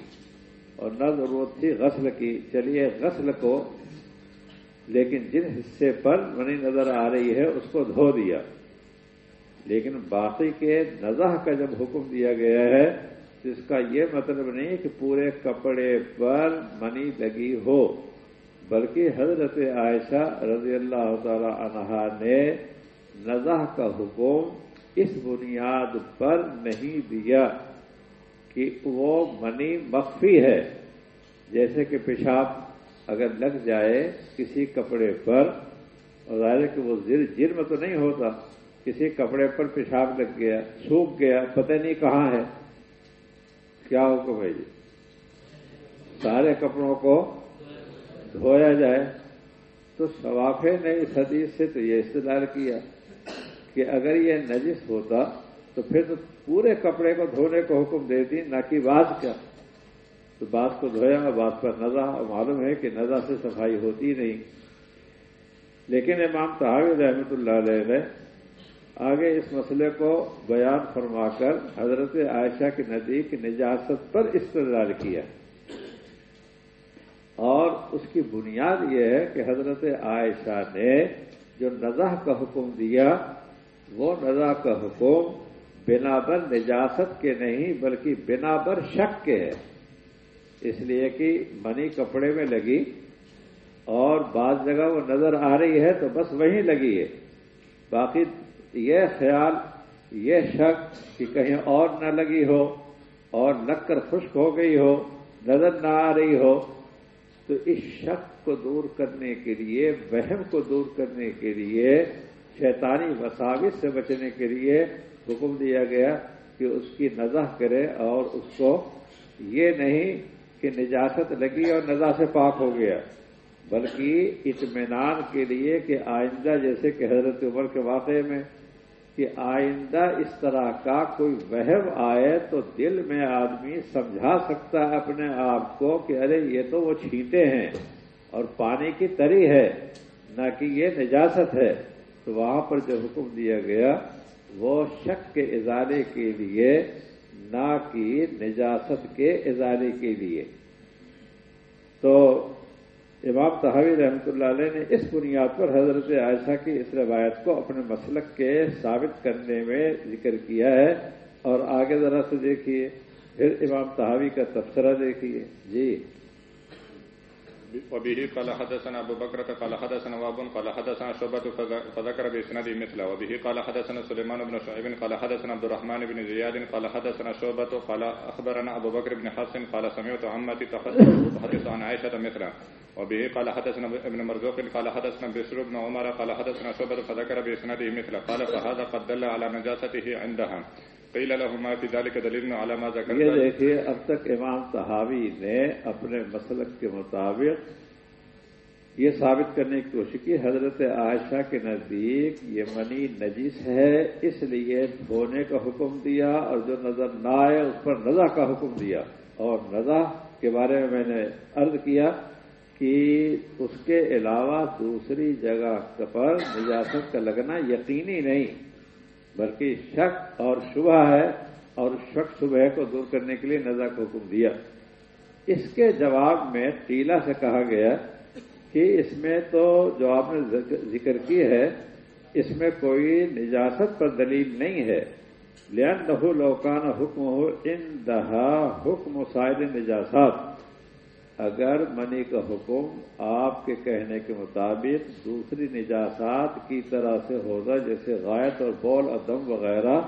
اور نہ ضرورت تھی غسل کی۔ چلیے، غسل کو، لیکن جن حصے پر منی نظر آ رہی ہے، اس کو دھو دیا۔ لیکن باقی کے نزہ کا جب حکم دیا گیا ہے، تو اس کا یہ مطلب نہیں کہ پورے کپڑے پر منی لگی ہو، بلکہ حضرت عائشہ رضی اللہ تعالی عنہا نے نزہ کا حکم اس بنیاد پر نہیں دیا کہ وہ منی مخفی ہے۔ جیسے کہ پیشاب اگر لگ جائے کسی کپڑے پر، اور ظاہر ہے کہ وہ جرم تو نہیں ہوتا، کسی کپڑے پر پیشاب لگ گیا، سوکھ گیا، پتہ نہیں کہاں ہے۔ کیا حکم ہے جی سارے کپڑوں کو دھویا جائے۔ تو شوافے نے اس حدیث سے تو یہ استعمال کیا۔ کہ اگر یہ نجس ہوتا تو پھر تو پورے کپڑے کو دھونے کو حکم دیتی، نہ کہ بعض کا۔ تو بعض کو دھویا بعض پر نزا۔ معلوم ہے کہ نزا سے صفائی ہوتی نہیں۔ لیکن امام تحاوی رحمۃ اللہ علیہ نے آگے اس مسئلے کو بیان فرما کر حضرت عائشہ کے نزدیک نجاست پر استدار کیا۔ اور اس کی بنیاد یہ ہے کہ حضرت عائشہ نے جو نزا کا حکم دیا وہ نزا کا حکم بنا بر نجاست کے نہیں بلکہ بنا بر شک کے ہے۔ اس لیے کہ منی کپڑے میں لگی اور بعض جگہ وہ نظر آ رہی ہے تو بس وہیں لگی ہے۔ باقی یہ خیال، یہ شک کہ کہیں اور نہ لگی ہو اور لگ کر خشک ہو گئی ہو، نظر نہ آ رہی ہو، تو اس شک کو دور کرنے کے لیے، وہم کو دور کرنے کے لیے شیطانی مساوت سے بچنے کے لیے حکم دیا گیا کہ اس کی نظر کرے اور اس کو یہ نہیں کہ نجاست لگی اور نزا سے پاک ہو گیا، بلکہ اطمینان کے لیے کہ آئندہ جیسے کہ حضرت عمر کے واقعے میں کہ آئندہ اس طرح کا کوئی وہم آئے تو دل میں آدمی سمجھا سکتا ہے اپنے آپ کو کہ ارے یہ تو وہ چھینٹے ہیں اور پانی کی تری ہے، نہ کہ یہ نجاست ہے۔ تو وہاں پر جو حکم دیا گیا، وہ شک کے ازارے کے لیے، نہ کہ نجاست کے ازارے کے لیے۔ تو امام تحوی رحمۃ اللہ علیہ نے اس بنیاد پر حضرت عائشہ کی اس روایت کو اپنے مسلک کے ثابت کرنے میں ذکر کیا ہے۔ اور آگے ذرا سے دیکھیے، پھر امام تحوی کا تبصرہ دیکھیے۔ جی۔ وبه قال حدثنا ابو بكر قال حدثنا واب قال حدثنا شعبة، فذكر باسناده مثله. وبه قال حدثنا سليمان بن شعيب، قال حدثنا عبد الرحمن بن زياد، قال حدثنا شعبة، قال اخبرنا ابو بكر بن حفص، قال سمعت عمتي تحدث عن عائشة مثله. وبه قال حدثنا ابن مرزوق، قال حدثنا بشر بن عمر، قال حدثنا شعبة، فذكر بإسناده مثله. قال فهذا قد دل على نجاسته عندها. قيل له ما في ذلك دليل على ما ذكر یہ دیکھیے، اب تک امام صحابی نے اپنے مسلک کے مطابق یہ ثابت کرنے کی کوشش کی، حضرت عائشہ کے نزدیک یہ منی نجیس ہے، اس لیے دھونے کا حکم دیا اور جو نظر نہ آئے اس پر نزا کا حکم دیا۔ اور نزا کے بارے میں میں نے عرض کیا کہ اس کے علاوہ دوسری جگہ پر نجاست کا لگنا یقینی نہیں۔ بلکہ شک اور شبہ ہے اور شک شبہ کو دور کرنے کے لیے نزا کا حکم دیا۔ اس کے جواب میں ٹیلا سے کہا گیا کہ اس میں تو جو آپ نے ذکر کی ہے، اس میں کوئی نجاست پر دلیل نہیں ہے۔ لین لہو لوکان حکم ہو ان دہا حکم شاید نجاسات اگر منی کا حکم آپ کے کہنے کے مطابق دوسری نجاسات کی طرح سے ہوگا، جیسے غائط اور بول ادم وغیرہ،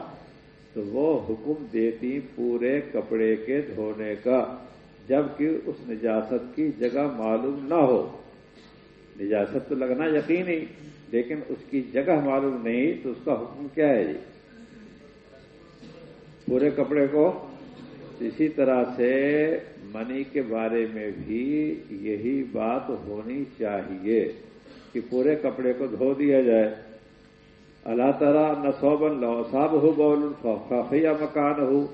تو وہ حکم دیتی پورے کپڑے کے دھونے کا، جبکہ اس نجاست کی جگہ معلوم نہ ہو۔ نجاست تو لگنا یقینی، لیکن اس کی جگہ معلوم نہیں، تو اس کا حکم کیا ہے جی؟ پورے کپڑے کو؟ اسی طرح سے منی کے بارے میں بھی یہی بات ہونی چاہیے کہ پورے کپڑے کو دھو دیا جائے۔ اللہ تعالیٰ نہ صوبن لوساب ہو بول خافیہ مکان ہو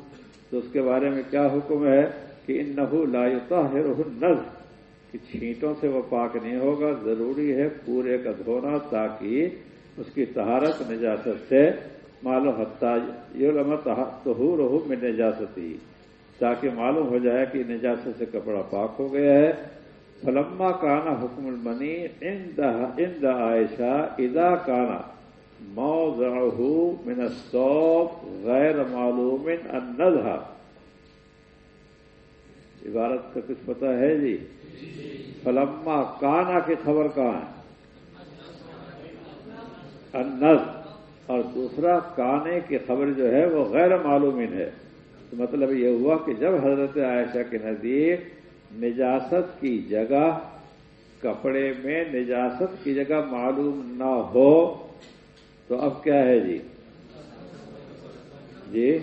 تو اس کے بارے میں کیا حکم ہے کہ ان نحو لا ہے نز کہ چھینٹوں سے وہ پاک نہیں ہوگا، ضروری ہے پورے کا دھونا تاکہ اس کی تہارت نجاست سے۔ معلوم حتہ تہور ہو میں نجاستی۔ تاکہ معلوم ہو جائے کہ نجاست سے کپڑا پاک ہو گیا ہے۔ فلما کانا حکم المنی ان عائشہ ادا کانا مو من الصوب غیر معلوم النزہ عبارت کا کچھ پتہ ہے جی؟ فلما کانا کی خبر کہاں ہے؟ انز اور دوسرا کانے کی خبر جو ہے وہ غیر معلومین ہے۔ تو مطلب یہ ہوا کہ جب حضرت عائشہ کے نزدیک نجاست کی جگہ کپڑے میں نجاست کی جگہ معلوم نہ ہو، تو اب کیا ہے جی؟ جی؟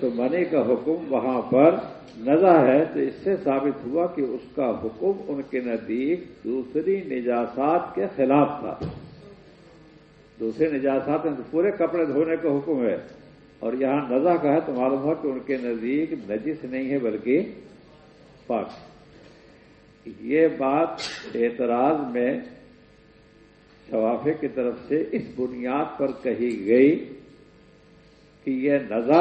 تو منی کا حکم وہاں پر نظا ہے، تو اس سے ثابت ہوا کہ اس کا حکم ان کے نزدیک دوسری نجاسات کے خلاف تھا۔ دوسرے نجاسات میں پورے کپڑے دھونے کا حکم ہے۔ اور یہاں نزا کا ہے تو معلوم ہو کہ ان کے نزدیک نجس نہیں ہے بلکہ پاک یہ بات اعتراض میں شوافے کی طرف سے اس بنیاد پر کہی گئی کہ یہ نزا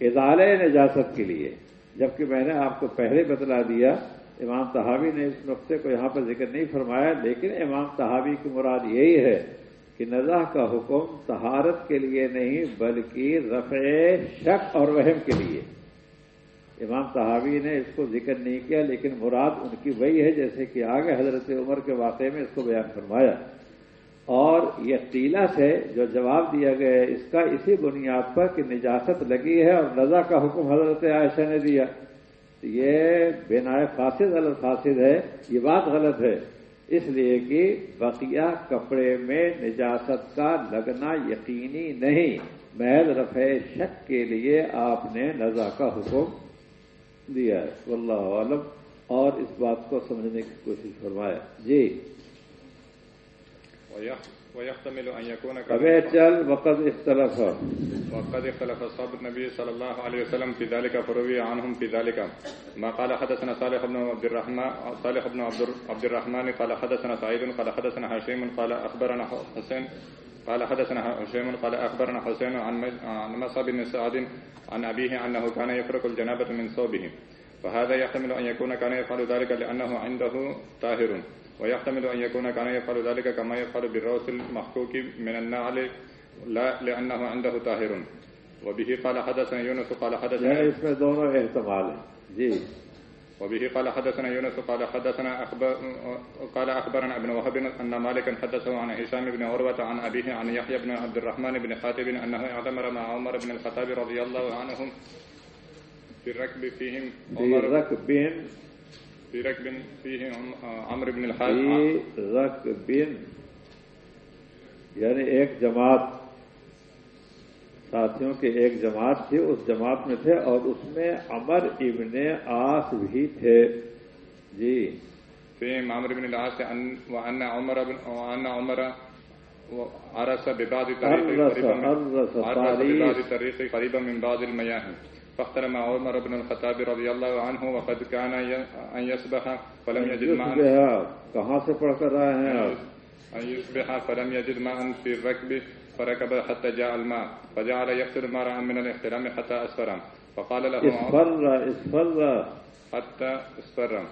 ادال نجاست کے لیے، جبکہ میں نے آپ کو پہلے بتلا دیا، امام تحاوی نے اس نقطے کو یہاں پر ذکر نہیں فرمایا، لیکن امام تحاوی کی مراد یہی ہے کہ نزا کا حکم تہارت کے لیے نہیں بلکہ رفع شک اور وہم کے لیے۔ امام تحاوی نے اس کو ذکر نہیں کیا، لیکن مراد ان کی وہی ہے، جیسے کہ آگے حضرت عمر کے واقعے میں اس کو بیان فرمایا۔ اور یہ ٹیلا سے جو جواب دیا گیا ہے، اس کا اسی بنیاد پر کہ نجاست لگی ہے اور نزا کا حکم حضرت عائشہ نے دیا۔ یہ بنا فاسد الفاصد ہے، یہ بات غلط ہے۔ اس لیے کہ بقیہ کپڑے میں نجاست کا لگنا یقینی نہیں۔ محض رفع شک کے لیے آپ نے نزا کا حکم دیا ہے۔ واللہ عالم۔ اور اس بات کو سمجھنے کی کوشش فرمایا۔ جی۔ ويحتمل أن يكون چل وقد اختلف. وقد اختلف أصحاب النبي صلى الله عليه وسلم في ذلك فروي عنهم في ذلك. ما قال حدثنا صالح بن عبد الرحمن صالح بن عبد الرحمن قال حدثنا سعيد قال حدثنا هشيم قال أخبرنا حسين قال حدثنا هشيم قال أخبرنا حسين عن مصعب بن سعد عن أبيه أنه كان يفرق الجنابة من صوبه فهذا يحتمل أن يكون كان يفعل ذلك لأنه عنده طاهر. ويحتمل أن يكون كان يفعل ذلك كما يفعل بالروس المحكوك من النعل لا لأنه عنده طاهر. وبه قال حدثنا يونس قال حدثنا اس میں دونوں احتمال ہیں جی. وبه قال حدثنا يونس قال حدثنا أخبر قال أخبرنا ابن وهب أن مالكا حدثه عن هشام بن عروة عن أبيه عن يحيى بن عبد الرحمن بن خاتب أنه اعتمر مع عمر بن الخطاب رضي الله عنهم في الركب فيهم. عمر في الركب في ركب فيه عمرو بن الحارث في ركب یعنی ایک جماعت ساتھیوں کے ایک جماعت تھی اس جماعت میں تھے اور اس میں امر ابن آس بھی تھے۔ جی۔ في عمرو بن العاص وأن عمر بن وأن عمر عرس ببعض طريق عرس- قريبا من عرس عرس فاحترم عمر بن الخطاب رضي الله عنه وقد كان ي- أن يسبح فلم يجد ماء. يصبح کہاں سے پڑھ کر رہے ہیں آپ؟ أن يصبح فلم يجد ماء في الركب فركب حتى جاء الماء فجعل ما رأى من الاحترام حتى أسفر فقال له اسفر اسفر حتى اصفر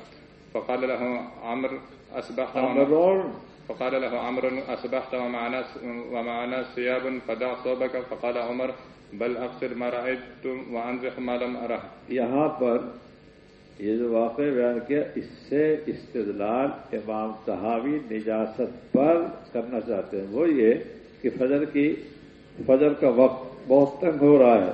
فقال له عمرو أصبحت وما- عمرون فقال له عمرو أصبحت ومعنا ومعنا ثياب فدع ثوبك. فقال عمر بل أغسل ما رأيت وأنزح ما لم یہاں پر یہ جو واقع بیان کیا، اس سے استدلال امام صحابی نجاست پر کرنا چاہتے ہیں۔ وہ یہ کہ فجر کی، فجر کا وقت بہت تنگ ہو رہا ہے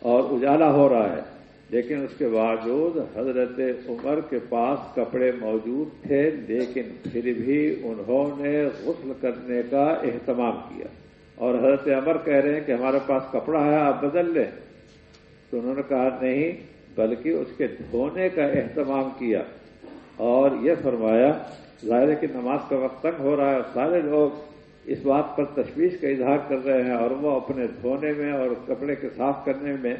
اور اجالا ہو رہا ہے، لیکن اس کے باوجود حضرت عمر کے پاس کپڑے موجود تھے، لیکن پھر بھی انہوں نے غسل کرنے کا اہتمام کیا۔ اور حضرت عمر کہہ رہے ہیں کہ ہمارے پاس کپڑا ہے، آپ بدل لیں۔ تو انہوں نے کہا، نہیں، بلکہ اس کے دھونے کا اہتمام کیا۔ اور یہ فرمایا، ظاہر ہے کہ نماز کا وقت تنگ ہو رہا ہے، سارے لوگ اس بات پر تشویش کا اظہار کر رہے ہیں اور وہ اپنے دھونے میں اور کپڑے کے صاف کرنے میں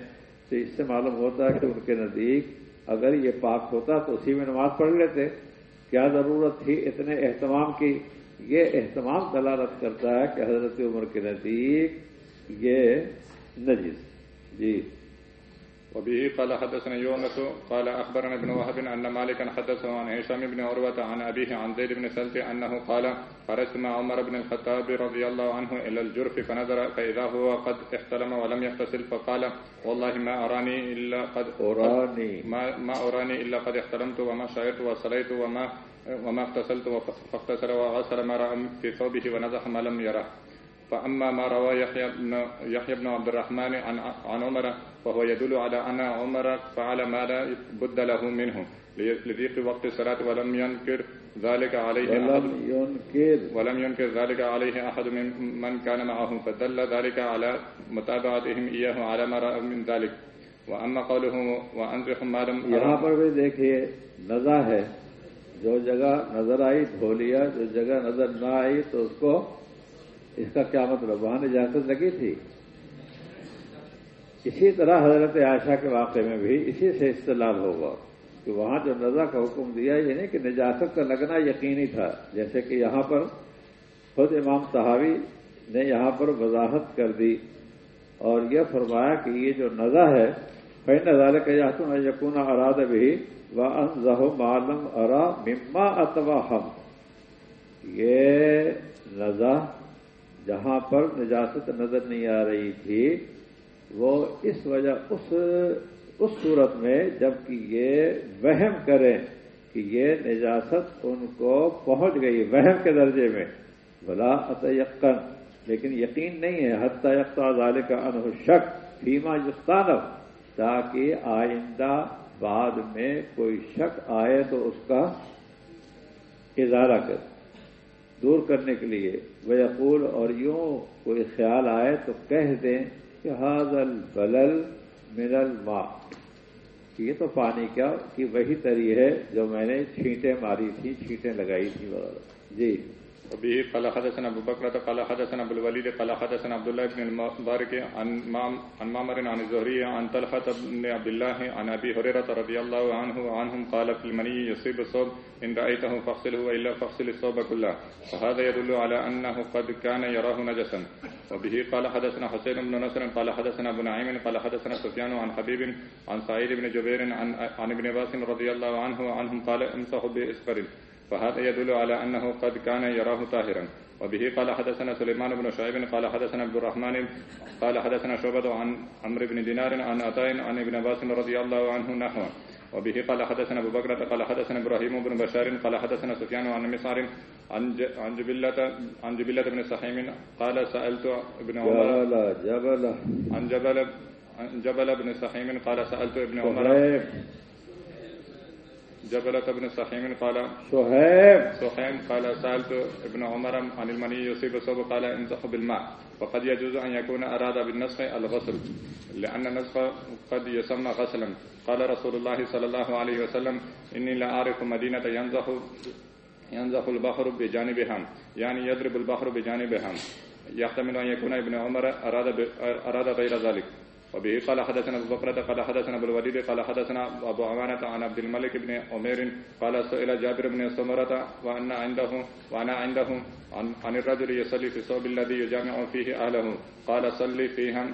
تو اس سے معلوم ہوتا ہے کہ ان کے نزدیک اگر یہ پاک ہوتا تو اسی میں نماز پڑھ لیتے۔ کیا ضرورت تھی اتنے اہتمام کی؟ یہ اہتمام دلالت کرتا ہے کہ حضرت عمر کے نزدیک یہ نجس جی وبه قال حدثنا يونس قال أخبرنا ابن وهب أن مالكا حدثه عن هشام بن عروة عن أبيه عن زيد بن سلت أنه قال خرجت مع عمر بن الخطاب رضي الله عنه إلى الجرف فنظر فإذا هو قد احتلم ولم يغتسل فقال والله ما أراني إلا قد أراني. ما, ما أراني إلا قد احتلمت وما شعرت وصليت وما وما اغتسلت فاغتسل وغسل ما رأى في ثوبه ونزح ما لم يره. فأما ما روى يحيى بن يحيى بن عبد الرحمن عن عن عمر فهو يدل على أن عمر فعل ما لا بد له منه. لضيق وقت الصلاة ولم ينكر ذلك عليه أحد. ولم ينكر. ولم ينكر ذلك عليه أحد من من كان معه. فدل ذلك على متابعتهم إياه على ما رأى من ذلك. وأما قوله وأنزح ما لم یہاں أرى پر بھی دیکھیے نزا ہے۔ جو جگہ نظر آئی دھو لیا، جو جگہ نظر نہ آئی تو اس کو اس کا کیا مطلب؟ وہاں نجاست لگی تھی۔ اسی طرح حضرت عائشہ کے واقعے میں بھی اسی سے استعلال ہوگا کہ وہاں جو نزا کا حکم دیا یہ نہیں کہ نجاست کا لگنا یقینی تھا۔ جیسے کہ یہاں پر خود امام صحابی نے یہاں پر وضاحت کر دی اور یہ فرمایا کہ یہ جو نزا ہے فی نظال کا یاتون یقون اراد بھی و انزہ معلوم ارا مما اتوا ہم یہ نزا جہاں پر نجاست نظر نہیں آ رہی تھی، وہ اس وجہ، اس اس صورت میں جبکہ یہ وہم کریں کہ یہ نجاست ان کو پہنچ گئی وہم کے درجے میں۔ بلا اتیقن لیکن یقین نہیں ہے حتی یقتا ظال کا انہ شک فیما یستانب تاکہ آئندہ بعد میں کوئی شک آئے تو اس کا اظہارہ کر۔ دور کرنے کے لیے وہ یقول اور یوں کوئی خیال آئے تو کہہ دیں کہ حاضل بلل من الماء۔ یہ تو پانی کیا کہ وہی تری ہے جو میں نے چھینٹیں ماری تھی، چھینٹیں لگائی تھی۔ وغیرہ جی۔ وبه قال حدثنا ابو بكر، قال حدثنا ابو الوليد، قال حدثنا عبد الله بن المبارك عن مام، عن مامر، عن الزهري، عن طلحه بن عبد الله، عن ابي هريره رضي الله عنه وعنهم قال في المني يصيب الصوب ان رايته فاغسله والا فاغسل الصوب كله. فهذا يدل على انه قد كان يراه نجسا. وبه قال حدثنا حسين بن نصر، قال حدثنا ابو نعيم، قال حدثنا سفيان عن حبيب، عن سعيد بن جبير، عن عن ابن عباس رضي الله عنه وعنهم قال امسحوا باسفر فهذا يدل على أنه قد كان يراه طاهرا. وبه قال حدثنا سليمان بن شعيب قال حدثنا عبد الرحمن قال حدثنا شعبة عن عمرو بن دينار عن عطاء عن ابن عباس رضي الله عنه نحوه. وبه قال حدثنا أبو بكر قال حدثنا إبراهيم بن بشار قال حدثنا سفيان عن مسعر عن عن جبلة عن جبلة بن سحيم قال سألت ابن عمر جبل جبل. عن جبل عن جبل بن سحيم قال سألت ابن عمر شہیب جبلة بن سحيم قال شہیب سحيم قال سألت ابن عمر عن المني يصيب الصوب قال امسح بالماء وقد يجوز أن يكون أراد بالنسخ الغسل لأن النسخ قد يسمى غسلا. قال رسول الله صلى الله عليه وسلم إني لا أعرف مدينة ينزح ينزح البحر بجانبهم يعني يضرب البحر بجانبهم يحتمل أن يكون ابن عمر أراد. أراد غير ذلك وبه قال حدثنا ابو بكرة قال حدثنا ابو الوليد قال حدثنا ابو عوانة عن عبد الملك بن عمير قال سئل جابر بن سمرة وأن عنده وأنا عنده عن, عن الرجل يصلي في الصوب الذي يجامع فيه أهله. قال صلي فيهم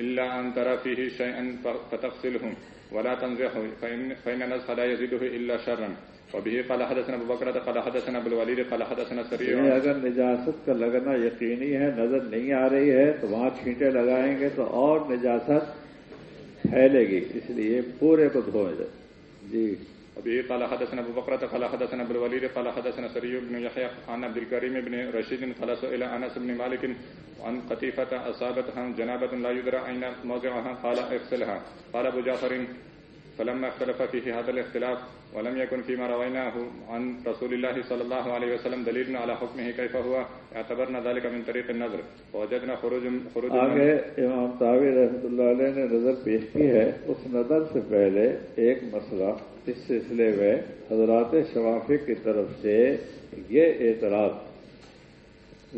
إلا أن ترى فيه شيئا فتغسلهم ولا تنزحه فإن, فإن نزح لا يزيده إلا شرا. وبه قال حدثنا ابو بکر قال حدثنا ابو الولید قال حدثنا سریع اگر نجاست کا لگنا یقینی ہے نظر نہیں آ رہی ہے تو وہاں چھینٹے لگائیں گے تو اور نجاست پھیلے گی اس لیے پورے کو دھوئیں جی۔ ابھی قال حدثنا ابو بکر قال حدثنا ابو الولید قال حدثنا سریع بن يحيى عن عبد الكريم بن رشيد قال سئل انس بن مالك عن قطيفه اصابتها جنابه لا يدرى اين موضعها قال اغسلها. قال ابو جعفر فلما اختلف فيه هذا الاختلاف ولم يكن فيما رويناه عن رسول الله صلى الله عليه وسلم دليل على حكمه كيف هو، اعتبرنا ذلك من طريق النظر ووجدنا خروج خروج آگے امام طاوی رحمۃ اللہ علیہ نے نظر پیش کی ہے، اس نظر سے پہلے ایک مسئلہ اس سلسلے میں حضرات شوافی کی طرف سے یہ اعتراض۔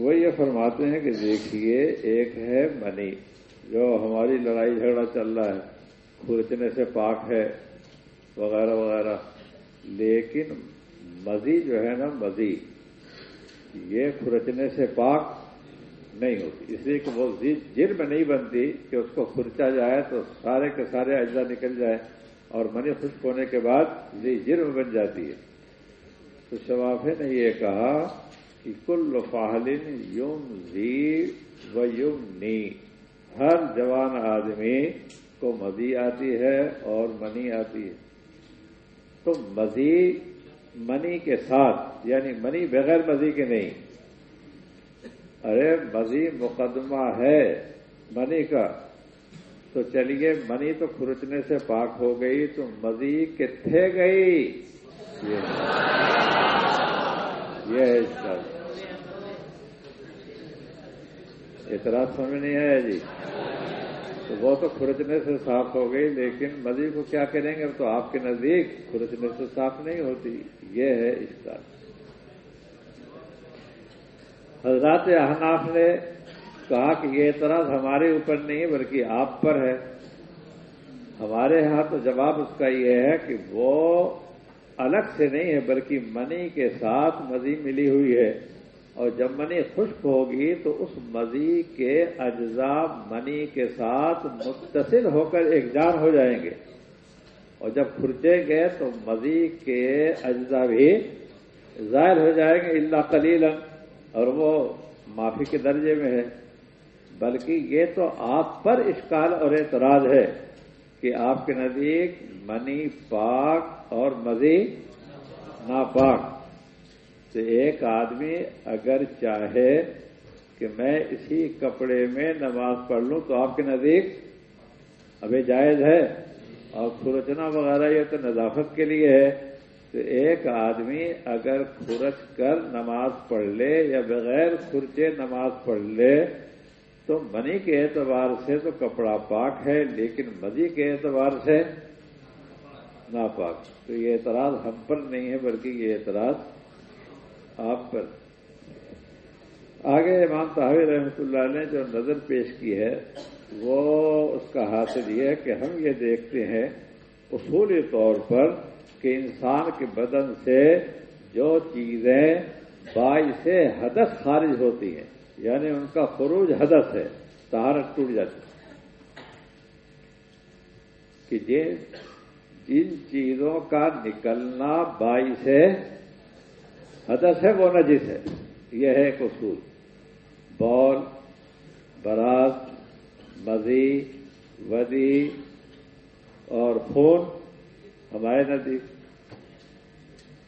وہ یہ فرماتے ہیں کہ دیکھیے، ایک ہے منی جو ہماری لڑائی جھگڑا چل رہا ہے۔ کھرچنے سے پاک ہے، وغیرہ وغیرہ۔ لیکن مزی جو ہے نا، مزی۔ یہ کھرچنے سے پاک نہیں ہوتی۔ اس لیے کہ وہ جرم نہیں بنتی کہ اس کو کھرچا جائے تو سارے کے سارے اجزا نکل جائے اور منی خشک ہونے کے بعد یہ جرم بن جاتی ہے۔ تو شفافے نے یہ کہا کہ کل فاہلن یوم زی و یوم نی ہر جوان آدمی کو مزی آتی ہے اور منی آتی ہے۔ تو مزی منی کے ساتھ یعنی منی بغیر مزی کے نہیں۔ ارے، مزی مقدمہ ہے منی کا۔ تو چلیے، منی تو کھرچنے سے پاک ہو گئی، تو مزی کتنے گئی؟ یہ ہے۔ اس کا۔ اعتراض سمجھ نہیں آیا جی؟ تو وہ تو کھرچنے سے صاف ہو گئی، لیکن مزید کو کیا کریں گے؟ تو آپ کے نزدیک کھرچنے سے صاف نہیں ہوتی۔ یہ ہے اس کا حضرات احناف نے کہا کہ یہ اعتراض ہمارے اوپر نہیں بلکہ آپ پر ہے۔ ہمارے ہاں تو جواب اس کا یہ ہے کہ وہ الگ سے نہیں ہے، بلکہ منی کے ساتھ مزی ملی ہوئی ہے۔ اور جب منی خشک ہوگی تو اس مزی کے اجزاء منی کے ساتھ متصل ہو کر ایک جان ہو جائیں گے۔ اور جب کھرچیں گے تو مزی کے اجزاء بھی ظاہر ہو جائیں گے اللہ قلیل اور وہ معافی کے درجے میں ہے۔ بلکہ یہ تو آپ پر اشکال اور اعتراض ہے کہ آپ کے نزدیک منی پاک اور مزی ناپاک۔ تو ایک آدمی اگر چاہے کہ میں اسی کپڑے میں نماز پڑھ لوں تو آپ کے نزدیک ابھی جائز ہے اور کھرچنا وغیرہ یہ تو نظافت کے لیے ہے۔ تو ایک آدمی اگر کھرچ کر نماز پڑھ لے یا بغیر کھرچے نماز پڑھ لے تو منی کے اعتبار سے تو کپڑا پاک ہے، لیکن مزی کے اعتبار سے ناپاک۔ تو یہ اعتراض ہم پر نہیں ہے، بلکہ یہ اعتراض آپ پر۔ آگے امام طاہر رحمۃ اللہ نے جو نظر پیش کی ہے، وہ اس کا حاصل یہ ہے کہ ہم یہ دیکھتے ہیں اصولی طور پر کہ انسان کے بدن سے جو چیزیں باعث حدث خارج ہوتی ہیں یعنی ان کا خروج حدث ہے تہارت ٹوٹ جاتی کہ جن چیزوں کا نکلنا باعث حدث ہے وہ نجس ہے۔ یہ ہے ایک اصول۔ بال، براز، مزی، ودی اور خون ہمارے نزدیک۔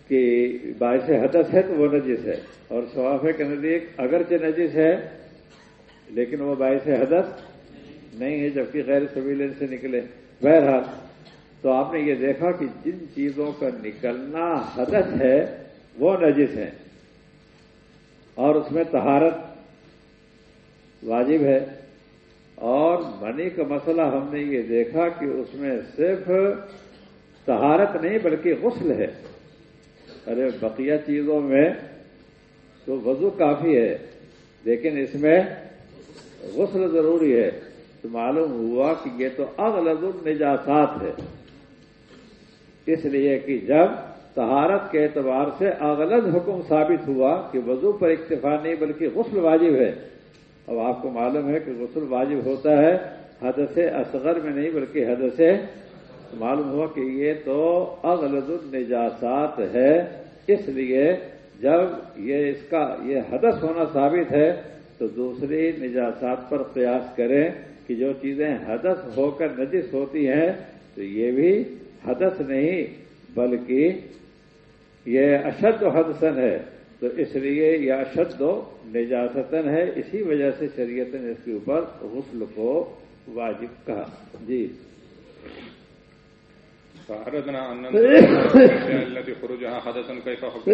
کی باعث حدث ہے تو وہ نجس ہے۔ اور صوافے کے نزدیک اگرچہ نجس ہے، لیکن وہ باعث حدث نہیں ہے، جبکہ غیر سبیلن سے نکلے۔ بہرحال تو آپ نے یہ دیکھا کہ جن چیزوں کا نکلنا حدث ہے وہ نجس ہیں۔ اور اس میں تہارت واجب ہے۔ اور منی کا مسئلہ ہم نے یہ دیکھا کہ اس میں صرف تہارت نہیں بلکہ غسل ہے۔ ارے، بقیہ چیزوں میں تو وضو کافی ہے، لیکن اس میں غسل ضروری ہے۔ تو معلوم ہوا کہ یہ تو اغلط النجاسات ہے۔ اس لیے کہ جب طہارت کے اعتبار سے اغلط حکم ثابت ہوا کہ وضو پر اکتفا نہیں بلکہ غسل واجب ہے۔ اب آپ کو معلوم ہے کہ غسل واجب ہوتا ہے حد سے اصغر میں نہیں بلکہ حد سے معلوم ہوا کہ یہ تو اغلط النجاسات ہے۔ اس لیے جب یہ اس کا یہ حدث ہونا ثابت ہے تو دوسری نجاسات پر قیاس کریں کہ جو چیزیں حدث ہو کر نجس ہوتی ہیں تو یہ بھی حدث نہیں بلکہ یہ اشد و حدسن ہے، تو اس لیے یہ اشد و نجاستن ہے، اسی وجہ سے شریعت نے اس کے اوپر غسل کو واجب کہا۔ جی۔ فأردنا أن ننظر التي خروجها حدث كيف حكم؟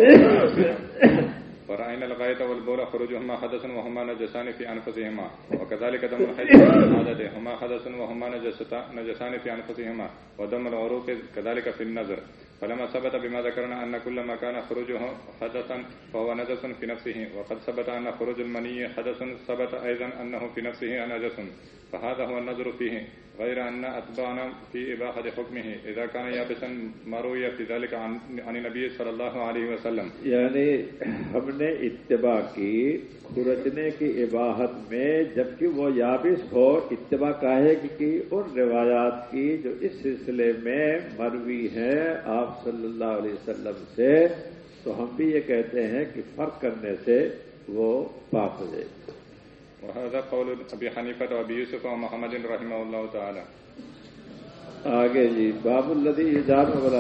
فرأينا الغاية والبول خروجهما حدث وهما نجسان في أنفسهما، وكذلك دم الحيض والعادة هما حدث وهما نجسان في أنفسهما، ودم العروق كذلك في النظر فلما ثبت بما ذكرنا أن كل ما كان خروجه حدثا فهو نجس في نفسه، وقد ثبت أن خروج المني حدث ثبت أيضا أنه في نفسه نجس. فهذا هو النظر فيه، غير أن أتبعنا في إباحة حكمه. إذا كان يابسا مروية في ذلك عن النبي صلى الله عليه وسلم. يعني ہم نے اتباع کی خرجنے کی عباہت میں، جبکہ وہ یابس ہو، اتباع کاہے کی ان روایات کی جو اس سلسلے میں مروی ہیں آپ صلی اللہ علیہ وسلم سے، تو ہم بھی یہ کہتے ہیں کہ فرق کرنے سے وہ پاک ہو جائے وهذا قول ابي حنيفه وابي يوسف ومحمد رحمه الله تعالى. آگے جی باب الدی جان بلا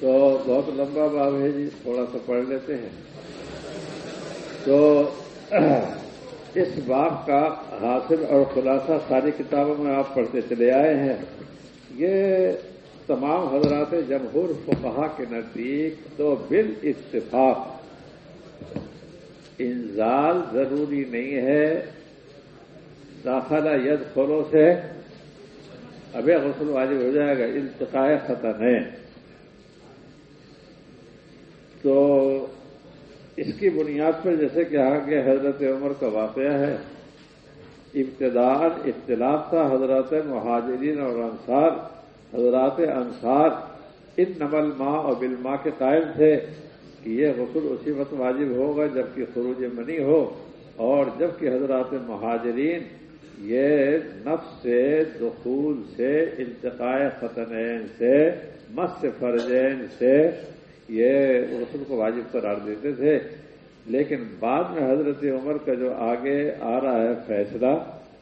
تو بہت لمبا باب ہے جی تھوڑا سا پڑھ لیتے ہیں۔ تو اس باب کا حاصل اور خلاصہ ساری کتابوں میں آپ پڑھتے چلے آئے ہیں۔ یہ تمام حضرات جمہور فقہا کے نزدیک تو بال اتفاق انزال ضروری نہیں ہے۔ داخلہ ید خوروں سے۔ ابے غسل واجب ہو جائے گا التقاء ختم ہے۔ تو اس کی بنیاد پر جیسے کہ حضرت عمر کا واقعہ ہے ابتدار اختلاف تھا حضرت مہاجرین اور انصار۔ حضرات انصار ان نمل ماں اور بل ماں کے قائم تھے۔ کہ یہ غسل اسی وقت واجب ہوگا جبکہ خروج منی ہو اور جبکہ حضرات مہاجرین یہ نفس سے دخول سے التقاء ختنین سے مس فرجین سے یہ غسل کو واجب قرار دیتے تھے۔ لیکن بعد میں حضرت عمر کا جو آگے آ رہا ہے فیصلہ،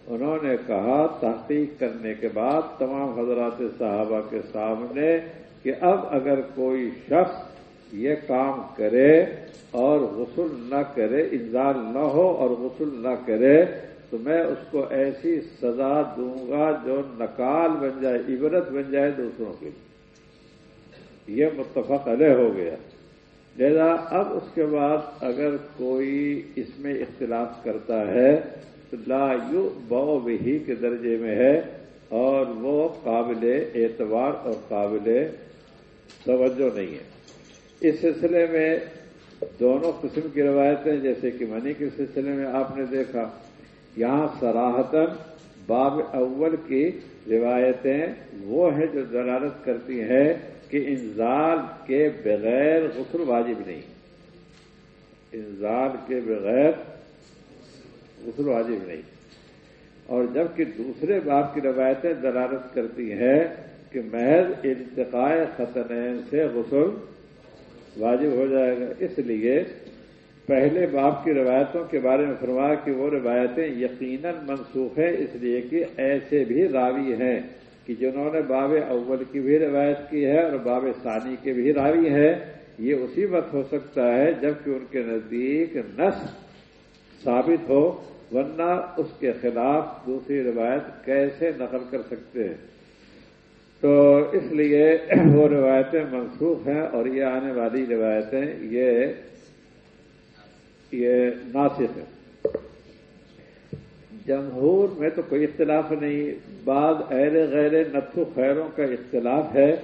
انہوں نے کہا تحقیق کرنے کے بعد تمام حضرات صحابہ کے سامنے کہ اب اگر کوئی شخص یہ کام کرے اور غسل نہ کرے انضال نہ ہو اور غسل نہ کرے، تو میں اس کو ایسی سزا دوں گا جو نکال بن جائے، عبرت بن جائے دوسروں کے لیے۔ یہ متفق علیہ ہو گیا۔ لہذا اب اس کے بعد اگر کوئی اس میں اختلاف کرتا ہے، تو لا یو بو بہی کے درجے میں ہے اور وہ قابل اعتبار اور قابل توجہ نہیں ہے۔ اس سلسلے میں دونوں قسم کی روایتیں، جیسے کہ منی کے سلسلے میں آپ نے دیکھا، یہاں سراہتن باب اول کی روایتیں وہ ہیں جو دلالت کرتی ہیں کہ انزال کے بغیر غسل واجب نہیں۔ انزال کے بغیر غسل واجب نہیں۔ اور جبکہ دوسرے باپ کی روایتیں دلالت کرتی ہیں کہ محض انتقاء خطنین سے غسل واجب ہو جائے گا۔ اس لیے پہلے باپ کی روایتوں کے بارے میں فرمایا کہ وہ روایتیں یقیناً منسوخ ہیں، اس لیے کہ ایسے بھی راوی ہیں کہ جنہوں نے باب اول کی بھی روایت کی ہے اور باب ثانی کے بھی راوی ہے یہ اسی وقت ہو سکتا ہے جبکہ ان کے نزدیک نس ثابت ہو، ورنہ اس کے خلاف دوسری روایت کیسے نقل کر سکتے ہیں؟ تو اس لیے وہ روایتیں منسوخ ہیں اور یہ آنے والی روایتیں یہ یہ ناسک ہے جمہور میں تو کوئی اختلاف نہیں، بعض اہل غیر نتھو خیروں کا اختلاف ہے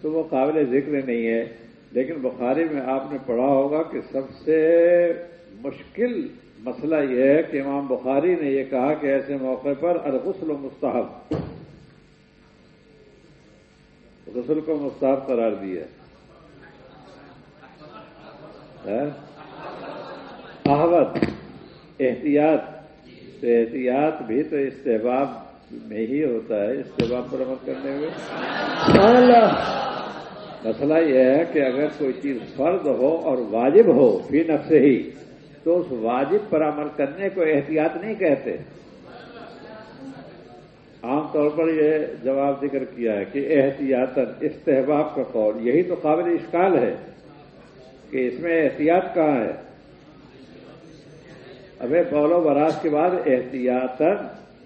تو وہ قابل ذکر نہیں ہے۔ لیکن بخاری میں آپ نے پڑھا ہوگا کہ سب سے مشکل مسئلہ یہ ہے کہ امام بخاری نے یہ کہا کہ ایسے موقع پر الغسل و مستحب۔ غسل کو مستحب قرار دیا ہاں؟ احوت احتیاط، تو احتیاط بھی تو استحباب میں ہی ہوتا ہے، استحباب پر عمل کرنے میں۔ مسئلہ یہ ہے کہ اگر کوئی چیز فرد ہو اور واجب ہو فی نفس ہی، تو اس واجب پر عمل کرنے کو احتیاط نہیں کہتے۔ عام طور پر یہ جواب ذکر کیا ہے کہ احتیاط استحباب کا قول یہی تو قابل اشکال ہے کہ اس میں احتیاط کہاں ہے؟ ابھی بولو براز کے بعد احتیاط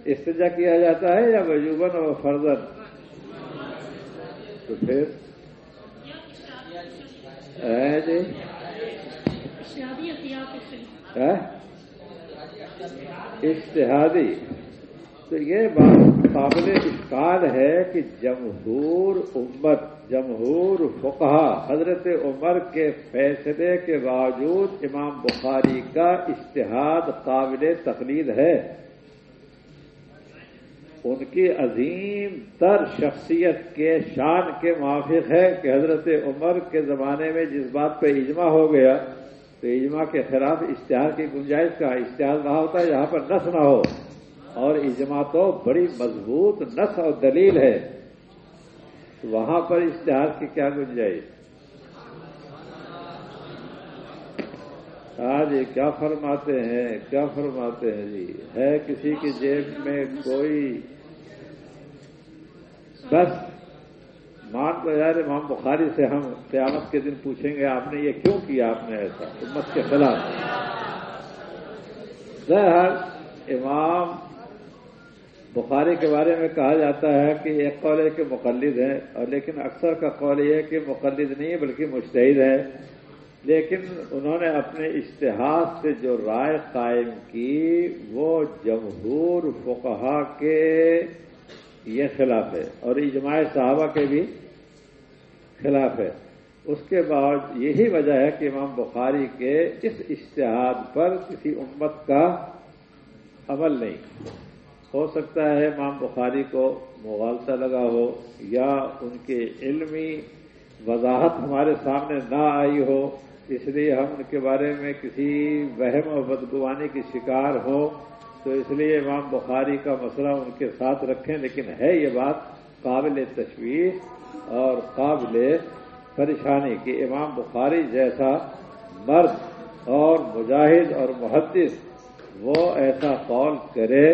استجا کیا جاتا ہے یا وجوبن اور فرزن تو پھر؟ جی؟ اشتہادی۔ تو یہ بات قابل اشکال ہے کہ جمہور امت، جمہور فقہ حضرت عمر کے فیصلے کے باوجود امام بخاری کا اشتہاد قابل تقلید ہے۔ ان کی عظیم تر شخصیت کے شان کے موافق ہے کہ حضرت عمر کے زمانے میں جس بات پہ اجماع ہو گیا، تو اجماع کے خلاف اشتہار کی گنجائش کا اشتہار رہا ہوتا ہے جہاں پر نس نہ ہو۔ اور اجماع تو بڑی مضبوط نس اور دلیل ہے۔ وہاں پر اشتہار کی کیا گنجائش؟ آج یہ کیا فرماتے ہیں، کیا فرماتے ہیں جی؟ ہے کسی کی جیب میں کوئی؟ بس، مان تو یار امام بخاری سے ہم قیامت کے دن پوچھیں گے، آپ نے یہ کیوں کیا آپ نے ایسا؟ امت کے خلاف۔ امام بخاری کے بارے میں کہا جاتا ہے کہ ایک قول ہے کہ مقلد ہے، اور لیکن اکثر کا قول یہ ہے کہ مقلد نہیں ہے بلکہ مشتحد ہے۔ لیکن انہوں نے اپنے اشتہاد سے جو رائے قائم کی، وہ جمہور فقہا کے یہ خلاف ہے۔ اور اجماع صحابہ کے بھی خلاف ہے۔ اس کے بعد یہی وجہ ہے کہ امام بخاری کے اس اشتہاد پر کسی امت کا عمل نہیں۔ ہو سکتا ہے امام بخاری کو مغالطہ لگا ہو یا ان کے علمی وضاحت ہمارے سامنے نہ آئی ہو، اس لیے ہم ان کے بارے میں کسی وہم و بدگوانی کی شکار ہو۔ تو اس لیے امام بخاری کا مسئلہ ان کے ساتھ رکھیں، لیکن ہے یہ بات قابل تشویش اور قابل پریشانی کہ امام بخاری جیسا مرد اور مجاہد اور محدث وہ ایسا قول کرے۔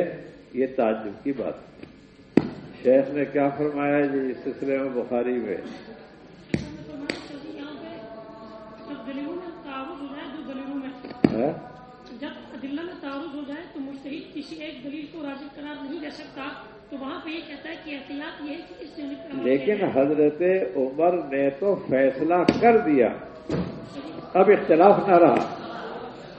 یہ تعجب کی بات ہے۔ شیخ نے کیا فرمایا جی اس سلسلے میں بخاری میں؟ جب دلہ میں تعارض ہو جائے تو مشتحد کسی ایک دلیل کو راجب قرار نہیں دے سکتا تو وہاں پہ یہ کہتا ہے کہ احتیاط یہ ہے کہ اس نے لیکن حضرت عمر نے تو فیصلہ کر دیا۔ اب اختلاف نہ رہا۔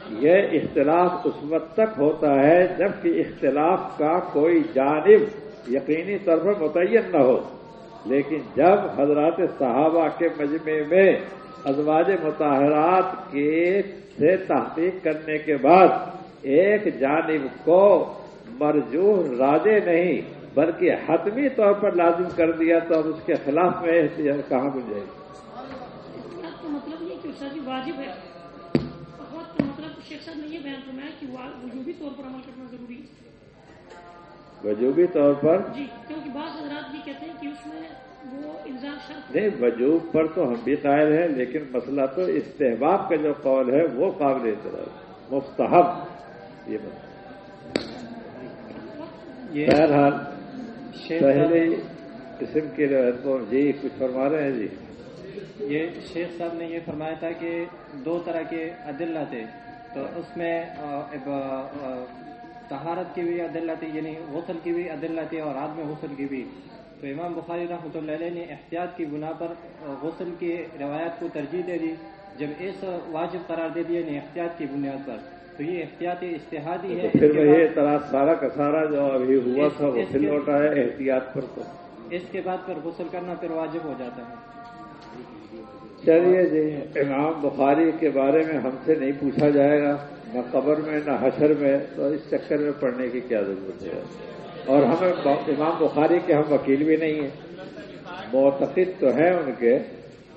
یہ اختلاف اس وقت تک ہوتا ہے جبکہ اختلاف کا کوئی جانب یقینی طور پر متعین نہ ہو۔ لیکن جب حضرات صحابہ کے مجمع میں ازواج متحرات کے سے تحقیق کرنے کے بعد ایک جانب کو مرجوح راجے نہیں بلکہ حتمی طور پر لازم کر دیا تو اب اس کے خلاف میں کہاں مل جائے گی؟ مطلب یہ کہ واجب ہے شیخ صاحب نے یہ بیان فرمایا کہ وجوبی طور پر عمل کرنا ضروری ہے۔ وجوبی طور پر؟ جی کیونکہ بعض حضرات بھی کہتے ہیں کہ اس میں نہیں وجوب پر تو ہم بھی قائل ہیں لیکن مسئلہ تو استحباب کا جو قول ہے وہ قابل اعتراض مستحب۔ یہ بہرحال پہلے قسم کے جی کچھ فرما رہے ہیں جی۔ یہ شیخ صاحب نے یہ فرمایا تھا کہ دو طرح کے عدل تھے۔ تو اس میں تہارت کی بھی عدل تھی یعنی غسل کی بھی عدل تھی اور آدمی غسل کی بھی۔ تو امام بخاری رحمۃ اللہ علیہ نے احتیاط کی بنا پر غسل کی روایات کو ترجیح دے دی جب اس واجب قرار دے دیا یعنی احتیاط کی بنیاد پر۔ تو یہ احتیاطی اشتہادی ہے پھر یہ سارا کا سارا جو ابھی ہوا تھا وہ لوٹا ہے احتیاط پر تو۔ اس کے بعد پھر غسل کرنا پھر واجب ہو جاتا ہے۔ چلیے جی امام بخاری کے بارے میں ہم سے نہیں پوچھا جائے گا، نہ قبر میں، نہ حشر میں، تو اس چکر میں پڑھنے کی کیا ضرورت ہے؟ اور ہمیں امام بخاری کے ہم وکیل بھی نہیں ہیں۔ معتقد تو ہیں ان کے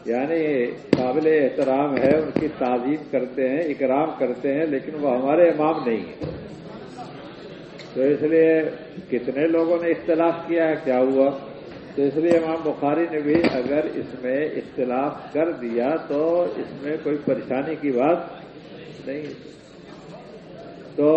یعنی قابل احترام ہے، ان کی تعظیم کرتے ہیں، اکرام کرتے ہیں، لیکن وہ ہمارے امام نہیں ہیں۔ تو اس لیے کتنے لوگوں نے اختلاف کیا ہے؟ کیا ہوا؟ تو اس لیے امام بخاری نے بھی اگر اس میں اختلاف کر دیا تو اس میں کوئی پریشانی کی بات نہیں۔ تو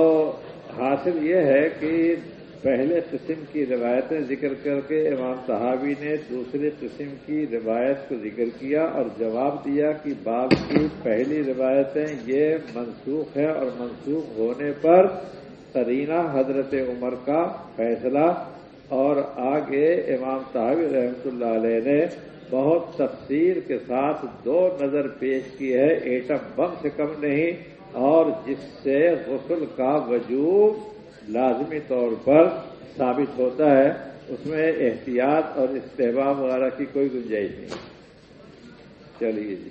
حاصل یہ ہے کہ پہلے قسم کی روایتیں ذکر کر کے امام صحابی نے دوسرے قسم کی روایت کو ذکر کیا اور جواب دیا کہ باب کی پہلی روایتیں یہ منسوخ ہے اور منسوخ ہونے پر سرینہ حضرت عمر کا فیصلہ اور آگے امام صاحب رحمۃ اللہ علیہ نے بہت تفصیل کے ساتھ دو نظر پیش کی ہے، ایٹم بم سے کم نہیں، اور جس سے غسل کا وجود لازمی طور پر ثابت ہوتا ہے، اس میں احتیاط اور استحباب وغیرہ کی کوئی گنجائش نہیں۔ چلیے جی۔